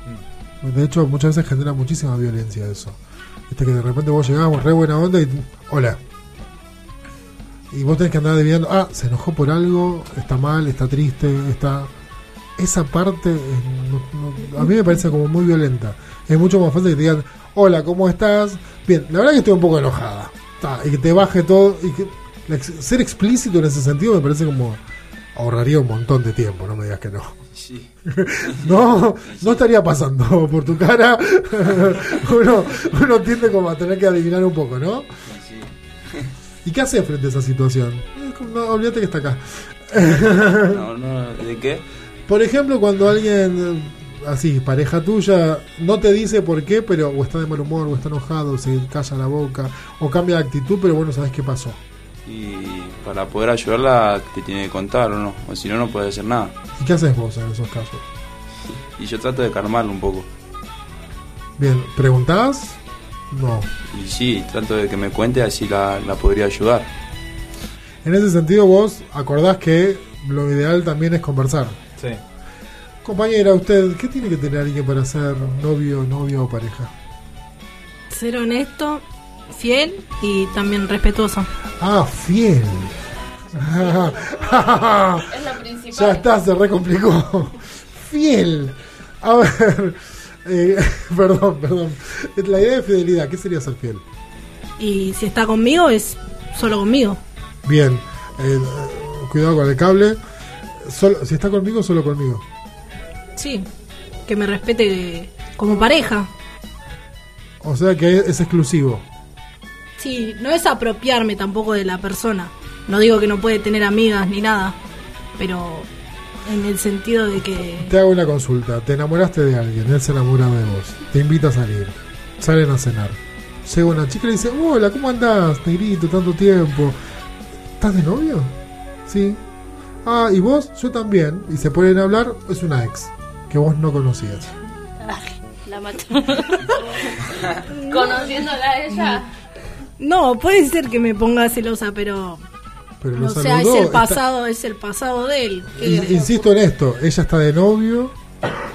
De hecho, muchas veces genera muchísima violencia eso. Viste que de repente vos llegás re buena onda y hola. Y vos tenés que andar adivinando, ah, se enojó por algo, está mal, está triste, está... Esa parte no- no- a mí me parece como muy violenta. Es mucho más fácil que te digan, hola, ¿cómo estás? Bien, la verdad que estoy un poco enojada. Ta, y que te baje todo. Y que ser explícito en ese sentido me parece como ahorraría un montón de tiempo, no me digas que no. no, no estaría pasando por tu cara. uno, uno tiende como a tener que adivinar un poco, ¿no? ¿Y qué haces frente a esa situación? Eh, No, olvídate que está acá. No, no, ¿de qué? Por ejemplo, cuando alguien, eh, así, pareja tuya, no te dice por qué, pero o está de mal humor, o está enojado, se calla la boca, o cambia de actitud, pero bueno, sabes qué pasó. Y para poder ayudarla te tiene que contar o no, o si no, no puede hacer nada. ¿Y qué haces vos en esos casos? Y yo trato de calmarlo un poco. Bien, ¿preguntás? No. Y sí, trato de que me cuente, así la, la podría ayudar. En ese sentido, vos acordás que lo ideal también es conversar. Sí. Compañera, usted, ¿qué tiene que tener alguien para ser novio, novia o pareja? Ser honesto, fiel y también respetuoso. Ah, fiel. Es lo principal. Ya está, se recomplicó. Fiel. A ver, eh, perdón, perdón. La idea de fidelidad, ¿qué sería ser fiel? Y si está conmigo es solo conmigo. Bien, eh, cuidado con el cable. Solo, si está conmigo, solo conmigo. Sí, que me respete como pareja. O sea que es exclusivo. Sí, no es apropiarme tampoco de la persona. No digo que no puede tener amigas ni nada, pero en el sentido de que Te hago una consulta. Te enamoraste de alguien, él se enamora de vos. Te invita a salir. Salen a cenar. Llega una chica y le dice, hola, ¿cómo andás? Negrito, tanto tiempo. ¿Estás de novio? Sí. Ah, ¿y vos? Yo también. Y se ponen a hablar, es una ex que vos no conocías. La mató. Conociéndola a ella. no puede ser que me ponga celosa, pero Pero lo o sea, es el está- pasado, es el pasado de él. In- Insisto en esto, ella está de novio,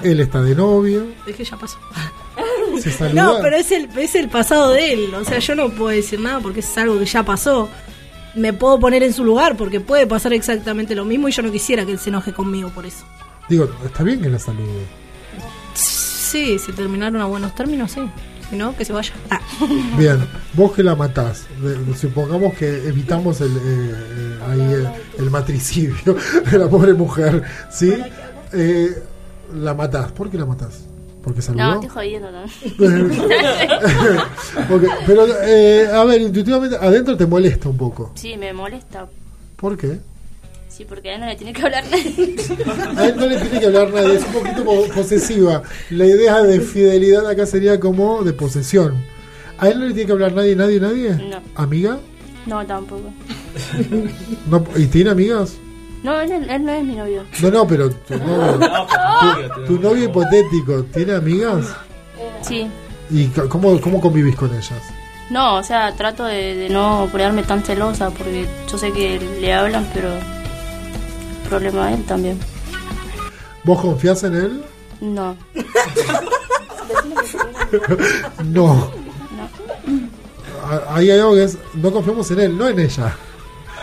él está de novio, Es que ya pasó. se. No, pero es el, es el pasado de él. O sea, yo no puedo decir nada porque es algo que ya pasó. Me puedo poner en su lugar porque puede pasar exactamente lo mismo y yo no quisiera que él se enoje conmigo por eso. Digo, está bien que la salude. Sí, si terminaron a buenos términos, sí. Si no, que se vaya. Ah. Bien, vos que la matás, supongamos que evitamos el, eh, eh, ahí el, el matricidio de la pobre mujer, ¿sí? Eh, la matás, ¿por qué la matás? Porque No, saludó. estoy jodiendo también. Ok, Pero, eh, a ver, intuitivamente, adentro te molesta un poco. sí, me molesta. ¿Por qué? Sí, porque a él no le tiene que hablar nadie. A él no le tiene que hablar nadie, es un poquito po- posesiva. La idea de fidelidad acá sería como de posesión. ¿A él no le tiene que hablar nadie, nadie, nadie? No. ¿Amiga? No, tampoco. No, ¿Y tiene amigas? No, él, él no es mi novio. No, no, pero tu novio, tu, tu novio hipotético, ¿tiene amigas? Sí. ¿Y cómo, cómo convivís con ellas? No, o sea, trato de, de no ponerme tan celosa porque yo sé que le hablan, pero problema de él también. ¿Vos confiás en él? No. No. A- Ahí hay algo que es, no confiamos en él, no en ella.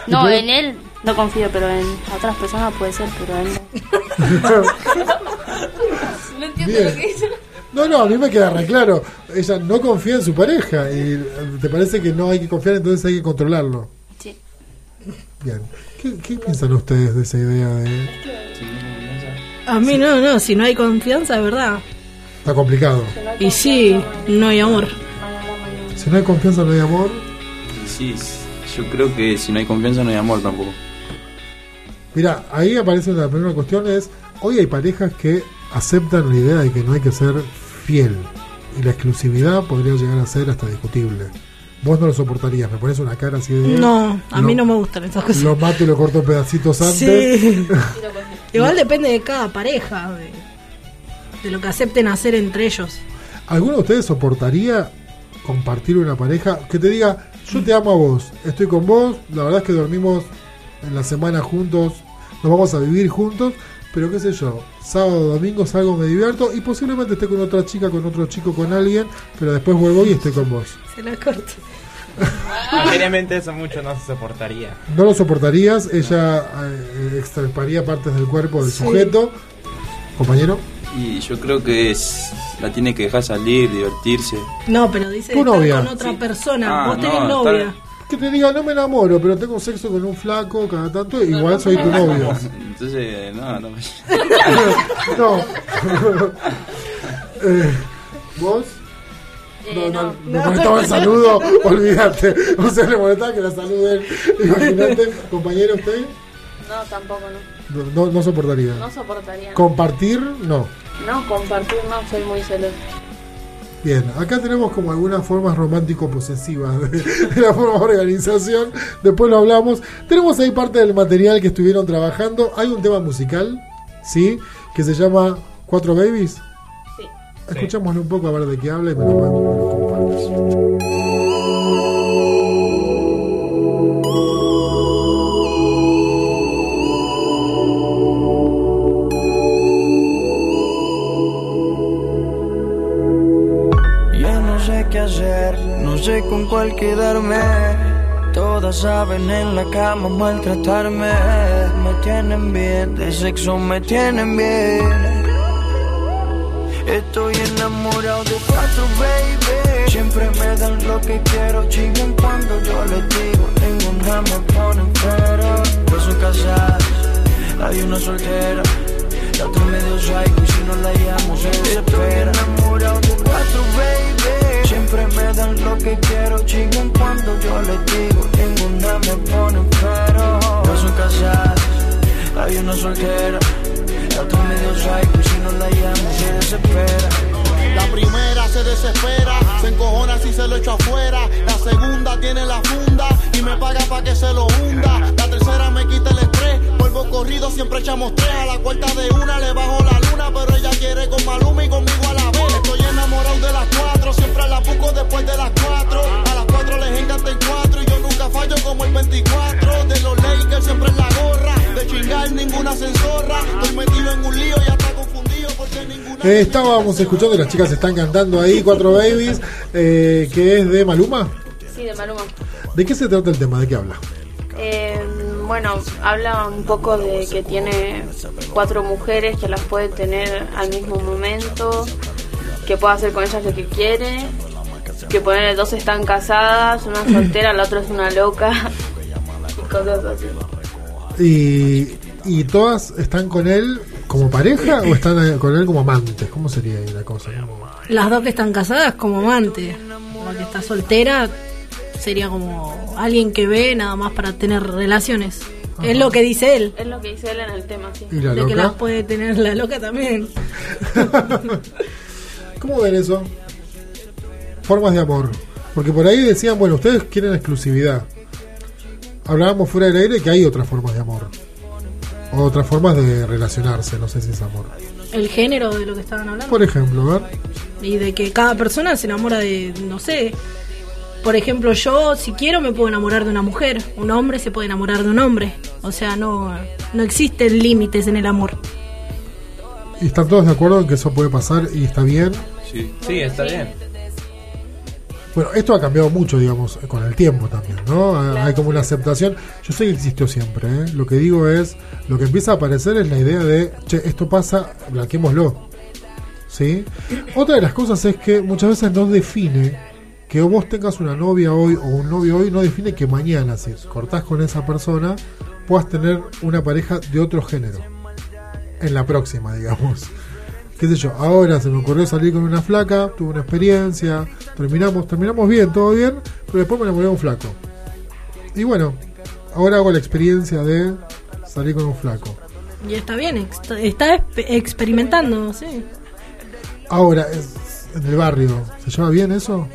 No, en él no confío, pero en otras personas puede ser, pero en él No entiendo Bien. lo que dice. No, no, a mí me queda re claro. Ella no confía en su pareja y eh, te parece que no hay que confiar, entonces hay que controlarlo. Sí. Bien. ¿Qué, qué piensan ustedes de esa idea de... A mí no, no, si no hay confianza, es verdad. Está complicado. Y sí, no hay amor. Si no hay confianza, no hay amor. Sí, yo creo que si no hay confianza no hay amor tampoco. Mira, ahí aparece una primera cuestión es, hoy hay parejas que aceptan la idea de que no hay que ser fiel y la exclusividad podría llegar a ser hasta discutible. Vos no lo soportarías, me pones una cara así de... No, a Lo- mí no me gustan esas cosas. Lo mato y lo corto en pedacitos antes. Sí. Igual depende de cada pareja, de, de lo que acepten hacer entre ellos. ¿Alguno de ustedes soportaría compartir una pareja que te diga, yo te amo a vos, estoy con vos, la verdad es que dormimos en la semana juntos, nos vamos a vivir juntos, pero qué sé yo, sábado, domingo salgo, me divierto y posiblemente esté con otra chica, con otro chico, con alguien, pero después vuelvo y estoy con vos. Se la corto. Mayormente eso mucho no se soportaría. No lo soportarías, ella eh, extirparía partes del cuerpo del Sí. sujeto. Compañero, Y yo creo que es, la tiene que dejar salir, divertirse. No, pero dice Tu estar novia. con otra persona. Ah, Vos tenés no, novia. estar- que te diga, no me enamoro, pero tengo sexo con un flaco cada tanto, igual soy tu novio. Entonces, no, no. no. Eh, ¿Vos? Eh, No, no, no. me molestaba el saludo, olvídate. O sea, le molestaba que la saluden. Imagínate, compañero, usted No, tampoco no. no, no, no soportaría. No soportaría. Compartir, no. No, compartir no, soy muy celosa. Bien, acá tenemos como algunas formas romántico-posesivas de, de la forma de organización. Después lo hablamos. Tenemos ahí parte del material que estuvieron trabajando. Hay un tema musical, ¿sí? Que se llama Cuatro Babies. Sí. Escuchémosle un poco a ver de qué habla y me lo, me sé con cuál quedarme. Todas saben en la cama maltratarme. Me tienen bien, de sexo me tienen bien. Estoy enamorado de cuatro, baby. Siempre me dan lo que quiero, chingan cuando yo les digo. Ninguna me pone pero. Dos son casadas, hay una soltera. La otra medio psycho y si no la llamo se desespera. Estoy enamorado les digo. Ninguna me pone pero. Dos son casadas, hay una soltera. La otra medio psycho y no la. La primera se desespera, se encojona si se lo echo afuera. La segunda tiene la funda y me paga pa' que se lo hunda. La tercera me quita el estrés, vuelvo corrido, siempre echamos tres. A la cuarta de una le bajo la luna, pero ella quiere con Maluma y conmigo a la vez. Estoy enamorado de las cuatro, siempre la busco después de las cuatro. Cuatro les encanta el cuatro y yo nunca fallo como el 24. De los Lakers siempre en la gorra, de chingar ninguna censorra. Estoy metido en un lío y hasta confundido porque ninguna... Eh, estábamos escuchando, las chicas están cantando ahí, Cuatro Babies, eh, que es de Maluma. Sí, de Maluma. ¿De qué se trata el tema? ¿De qué habla? Eh, bueno, habla un poco de que tiene cuatro mujeres que las puede tener al mismo momento, que puede hacer con ellas lo que quiere, que poner dos están casadas, una soltera, la otra es una loca y cosas así. Y, y todas están con él como pareja o están eh, con él como amantes? ¿Cómo sería ahí la cosa? Las dos que están casadas como amante. La que está soltera sería como alguien que ve nada más para tener relaciones. Es lo que dice él. Es lo que dice él en el tema, sí. ¿Y la De que las puede tener la loca también. ¿Cómo ven eso? Formas de amor. Porque por ahí decían, bueno, ustedes quieren exclusividad. Hablábamos fuera del aire que hay otras formas de amor. O otras formas de relacionarse, no sé si es amor. El género de lo que estaban hablando. Por ejemplo, a ver. Y de que cada persona se enamora de, no sé. Por ejemplo, yo, si quiero, me puedo enamorar de una mujer. Un hombre se puede enamorar de un hombre. O sea, no, no existen límites en el amor. ¿Y están todos de acuerdo en que eso puede pasar y está bien? Sí. Sí, está bien. Bueno, esto ha cambiado mucho, digamos, con el tiempo también, ¿no? Ha- Hay como una aceptación. Yo sé que existió siempre, ¿eh? Lo que digo es, lo que empieza a aparecer es la idea de, che, esto pasa, blanquémoslo. ¿Sí? Otra de las cosas es que muchas veces no define que vos tengas una novia hoy o un novio hoy, no define que mañana, si cortás con esa persona, puedas tener una pareja de otro género. En la próxima, digamos qué sé yo, ahora se me ocurrió salir con una flaca, tuve una experiencia, terminamos, terminamos bien, todo bien, pero después me enamoré de un flaco. Y bueno, ahora hago la experiencia de salir con un flaco. Y está bien, está exp- experimentando, sí. Ahora, es- en el barrio, ¿se lleva bien eso?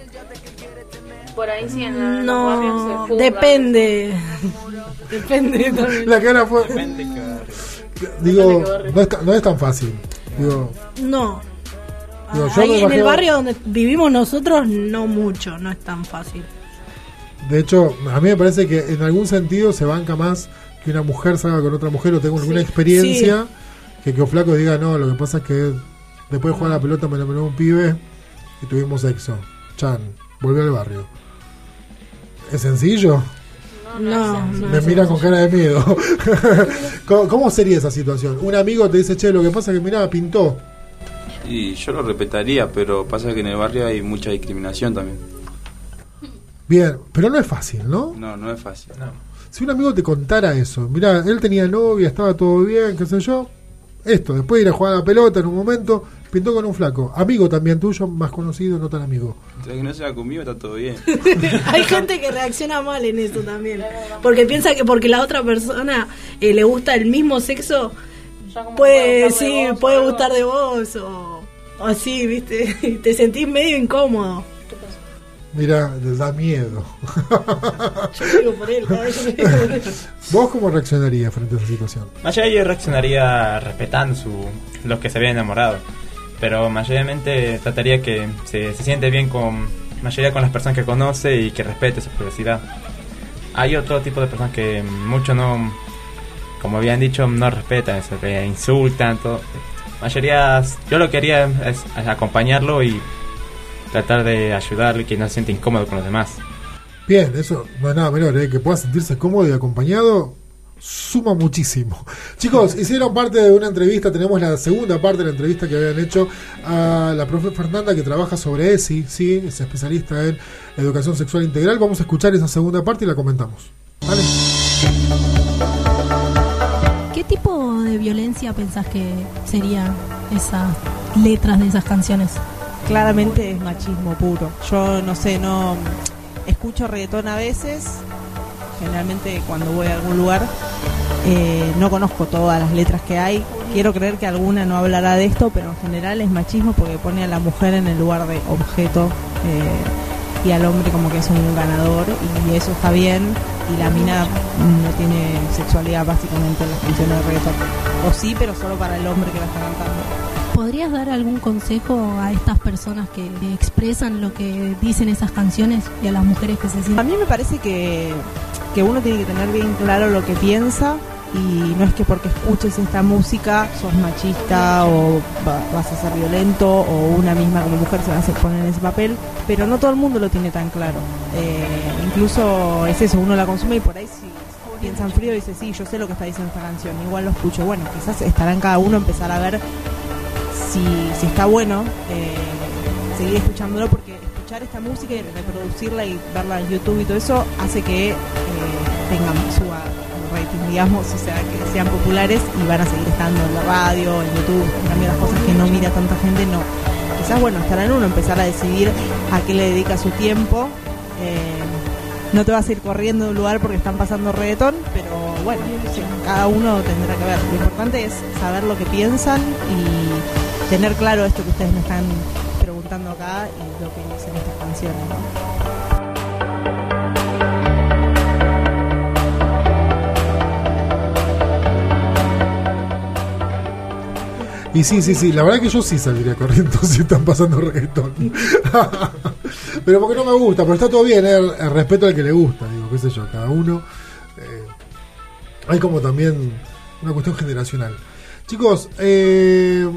Por ahí sí, en la- los No, depende. depende también. La cara fue... Digo, no es, no es tan fácil. Digo, No. digo, yo me Ahí en el barrio donde vivimos nosotros, no mucho, no es tan fácil. De hecho, a mí me parece que en algún sentido se banca más que una mujer salga con otra mujer o tenga alguna experiencia que que un flaco diga, no, lo que pasa es que después de jugar a la pelota me enamoré de un pibe y tuvimos sexo. Chan, volvió al barrio. ¿Es sencillo? No, no. me mira con cara de miedo. ¿Cómo, cómo sería esa situación? Un amigo te dice, che, lo que pasa es que mirá, pintó. Y yo lo respetaría, pero pasa que en el barrio hay mucha discriminación también. Bien, pero no es fácil, ¿no? No, no es fácil. Si un amigo te contara eso, mira, él tenía novia, estaba todo bien, qué sé yo, esto, después de ir a jugar a la pelota en un momento, pintó con un flaco. Amigo también tuyo, más conocido, no tan amigo. Mientras que no sea conmigo está todo bien. Hay gente que reacciona mal en eso también. Porque piensa que porque la otra persona eh, le gusta el mismo sexo, puede, sí, puede gustar de vos o, o así, ¿viste? Te sentís medio incómodo. Mira, les da miedo. Yo digo por él, ¿no? Yo digo por él. ¿Vos cómo reaccionarías frente a esa situación? Mayoría yo reaccionaría respetando su, los que se habían enamorado. Pero mayoritariamente trataría que se, se siente bien con mayoría con las personas que conoce y que respete su privacidad. Hay otro tipo de personas que mucho no, como habían dicho, no respetan eso, que insultan, todo. Mayoría, yo lo que haría es acompañarlo y tratar de ayudarle que no se siente incómodo con los demás. Bien, eso no es nada menor, ¿eh? que pueda sentirse cómodo y acompañado suma muchísimo. Chicos, hicieron parte de una entrevista, tenemos la segunda parte de la entrevista que habían hecho a la profe Fernanda que trabaja sobre ESI, sí, es especialista en educación sexual integral. Vamos a escuchar esa segunda parte y la comentamos. ¿Vale? ¿Qué tipo de violencia pensás que serían esas letras de esas canciones? Claramente es machismo puro. Yo no sé, no escucho reggaetón a veces, generalmente cuando voy a algún lugar. eh, no conozco todas las letras que hay. Quiero creer que alguna no hablará de esto, pero en general es machismo porque pone a la mujer en el lugar de objeto eh, y al hombre como que es un ganador y eso está bien y la mina no tiene sexualidad básicamente en las canciones de reggaetón. O sí, pero solo para el hombre que la está cantando. ¿Podrías dar algún consejo a estas personas que expresan lo que dicen esas canciones y a las mujeres que se sienten? A mí me parece que, que uno tiene que tener bien claro lo que piensa y no es que porque escuches esta música sos machista o va- vas a ser violento o una misma como mujer se va a poner en ese papel, pero no todo el mundo lo tiene tan claro. Eh, incluso es eso, uno la consume y por ahí si piensa en frío dice, sí, yo sé lo que está diciendo esta canción, igual lo escucho. Bueno, quizás estará en cada uno empezar a ver si, si está bueno eh, seguir escuchándolo porque escuchar esta música y reproducirla y verla en YouTube y todo eso hace que eh, tenga suba rating, digamos, o sea, que sean populares y van a seguir estando en la radio, en YouTube, en cambio las cosas que no mira tanta gente, no. Quizás, bueno, estará en uno empezar a decidir a qué le dedica su tiempo. Eh, no te vas a ir corriendo de un lugar porque están pasando reggaetón, pero bueno, cada uno tendrá que ver. Lo importante es saber lo que piensan y tener claro esto que ustedes me están preguntando acá y lo que Y sí, sí, sí, la verdad que yo sí saldría corriendo si están pasando reggaetón. pero porque no me gusta, pero está todo bien, eh, el, el respeto al que le gusta, digo, qué sé yo, cada uno. eh, hay como también una cuestión generacional. Chicos, eh,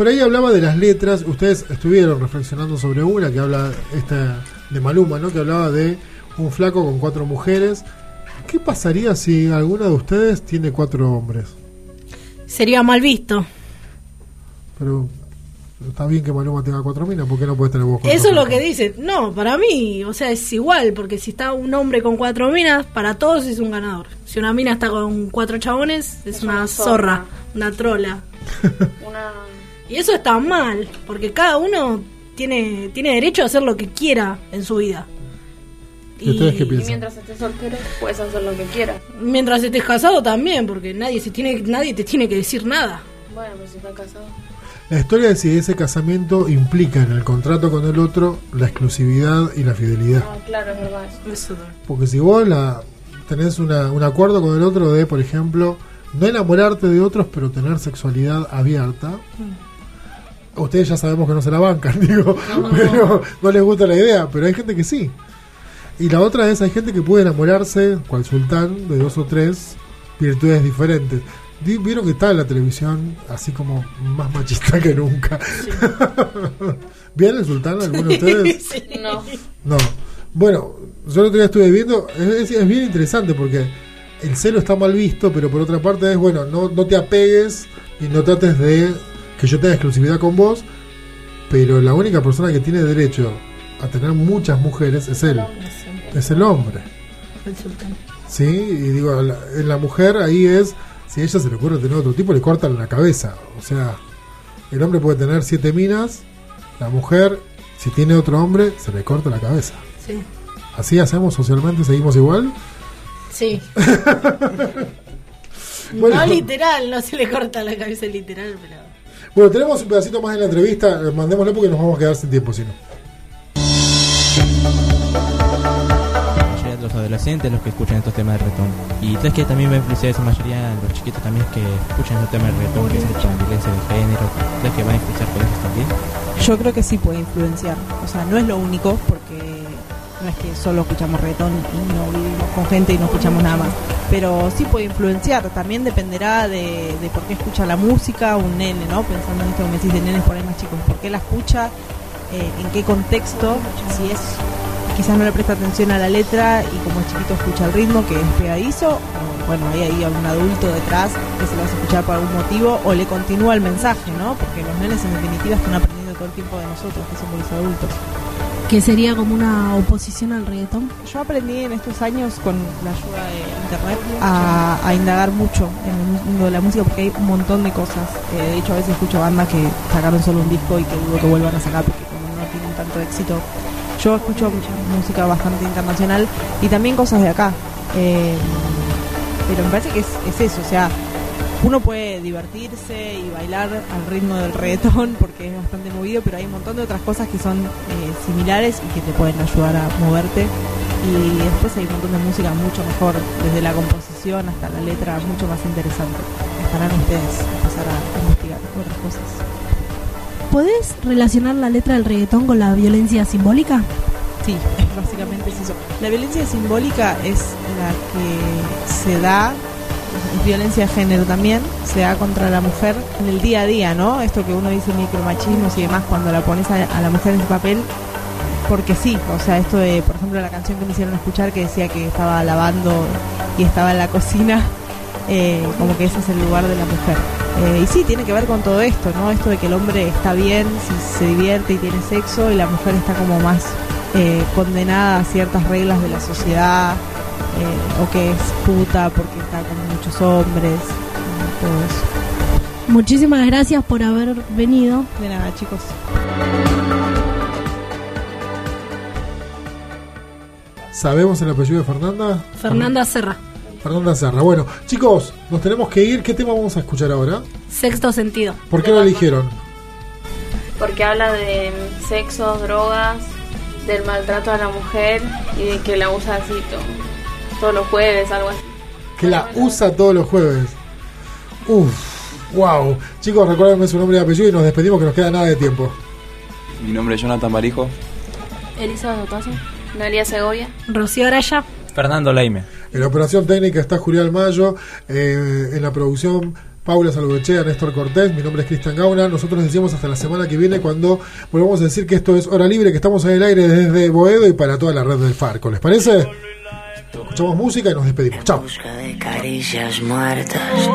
por ahí hablaba de las letras, ustedes estuvieron reflexionando sobre una que habla esta de Maluma, ¿no? Que hablaba de un flaco con cuatro mujeres. ¿Qué pasaría si alguna de ustedes tiene cuatro hombres? Sería mal visto. Pero está bien que Maluma tenga cuatro minas, ¿por qué no puedes tener vos cuatro Eso es lo que dice. No, para mí, o sea, es igual, porque si está un hombre con cuatro minas, para todos es un ganador. Si una mina está con cuatro chabones, es, una, una zorra, zorra. una trola. Una... Y eso está mal, porque cada uno tiene, tiene derecho a hacer lo que quiera en su vida. ¿Y ustedes qué Y mientras estés soltero, puedes hacer lo que quieras. Mientras estés casado también, porque nadie se tiene, nadie te tiene que decir nada. Bueno, pues si estás casado. La historia es si ese casamiento implica en el contrato con el otro la exclusividad y la fidelidad. No, claro, es verdad. Eso. Porque si vos la, tenés una- un acuerdo con el otro de, por ejemplo, no enamorarte de otros, pero tener sexualidad abierta, ustedes ya sabemos que no se la bancan, digo, pero no les gusta la idea, pero hay gente que sí. Y la otra es, hay gente que puede enamorarse, cual sultán, de dos o tres virtudes diferentes. Di- Vieron que está en la televisión así como más machista que nunca. ¿Vieron el sultán alguno de ustedes? No. No. Bueno, yo el otro día estuve viendo, es, es bien interesante porque el celo está mal visto, pero por otra parte es, bueno, no, no te apegues y no trates de que yo tenga exclusividad con vos, pero la única persona que tiene derecho a tener muchas mujeres es él, es el hombre. ¿Sí? Y digo, la- en la mujer ahí es, si a ella se le ocurre tener otro tipo, le cortan la cabeza. O sea, el hombre puede tener siete minas, la mujer, si tiene otro hombre, se le corta la cabeza. Sí. ¿Así hacemos socialmente? ¿Seguimos igual? Sí. Bueno. no literal, no se le corta la cabeza literal, pero... Bueno, tenemos un pedacito más en la entrevista, mandémoslo porque nos vamos a quedar sin tiempo, si no. La mayoría de los adolescentes los que escuchan estos temas de reggaetón. Y crees que también va a influenciar esa mayoría en los chiquitos también que escuchan estos temas de reggaetón que se con violencia de género. ¿Crees que va a influenciar con eso también? Yo creo que sí puede influenciar. O sea, no es lo único, porque no es que solo escuchamos reggaetón y no vivimos con gente y no escuchamos nada más. Pero sí puede influenciar. También dependerá de, de por qué escucha la música un nene, ¿no? Pensando en esto que me decís de nenes por ahí más chicos. ¿Por qué la escucha? Eh, ¿En qué contexto? Si es quizás no le presta atención a la letra y como es chiquito escucha el ritmo que es pegadizo, o, bueno, hay ahí algún adulto detrás que se lo hace escuchar por algún motivo o le continúa el mensaje, ¿no? Porque los nenes en definitiva están aprendiendo todo el tiempo de nosotros, que somos los adultos. Que sería como una oposición al reggaetón. Yo aprendí en estos años con la ayuda de internet a, a indagar mucho en el mundo de la música porque hay un montón de cosas. Eh, de hecho, a veces escucho bandas que sacaron solo un disco y que dudo que vuelvan a sacar porque como no tienen tanto éxito. Yo escucho música bastante internacional y también cosas de acá. Eh, pero me parece que es, es eso, o sea, uno puede divertirse y bailar al ritmo del reggaetón porque es bastante movido, pero hay un montón de otras cosas que son eh, similares y que te pueden ayudar a moverte. Y después hay un montón de música mucho mejor, desde la composición hasta la letra, mucho más interesante. Estarán ustedes a pasar a investigar otras cosas. ¿Podés relacionar la letra del reggaetón con la violencia simbólica? Sí, básicamente es eso. La violencia simbólica es la que se da, violencia de género también, se da contra la mujer en el día a día, ¿no? Esto que uno dice micromachismos y demás, cuando la pones a, la mujer en ese papel, porque sí, o sea, esto de, por ejemplo, la canción que me hicieron escuchar que decía que estaba lavando y estaba en la cocina, eh, como que ese es el lugar de la mujer. Eh, y sí, tiene que ver con todo esto, ¿no? Esto de que el hombre está bien si se divierte y tiene sexo y la mujer está como más eh, condenada a ciertas reglas de la sociedad eh, o que es puta porque está con muchos hombres, y todo eso. Muchísimas gracias por haber venido. De nada, chicos. ¿Sabemos el apellido de Fernanda? Fernanda Serra, Fernanda Serra. Bueno, chicos, nos tenemos que ir. ¿Qué tema vamos a escuchar ahora? sexto sentido. ¿Por qué lo eligieron? Porque habla de sexo, drogas, del maltrato a la mujer y de que la usa así todo, todos los jueves, algo así. Que la usa todos los jueves. Uf, wow. Chicos, recuérdenme su nombre y apellido y nos despedimos que nos queda nada de tiempo. Mi nombre es Jonathan Barijo. Elisa Dotazo. Nadia Segovia. Rocío Araya. Fernando Leime. En la operación técnica está Julián Mayo. eh, en la producción, Paula Salvechea, Néstor Cortés. Mi nombre es Cristian Gauna. Nosotros decimos hasta la semana que viene cuando volvamos a decir que esto es Hora Libre, que estamos en el aire desde Boedo y para toda la red del Farco. ¿Les parece? Escuchamos música y nos despedimos. Chao. caricias muertas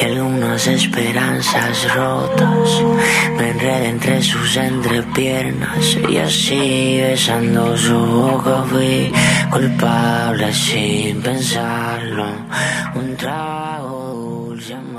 y algunas esperanzas rotas. Me enredé entre sus entrepiernas y así besando su boca fui culpable sin pensarlo. Un trago dulce.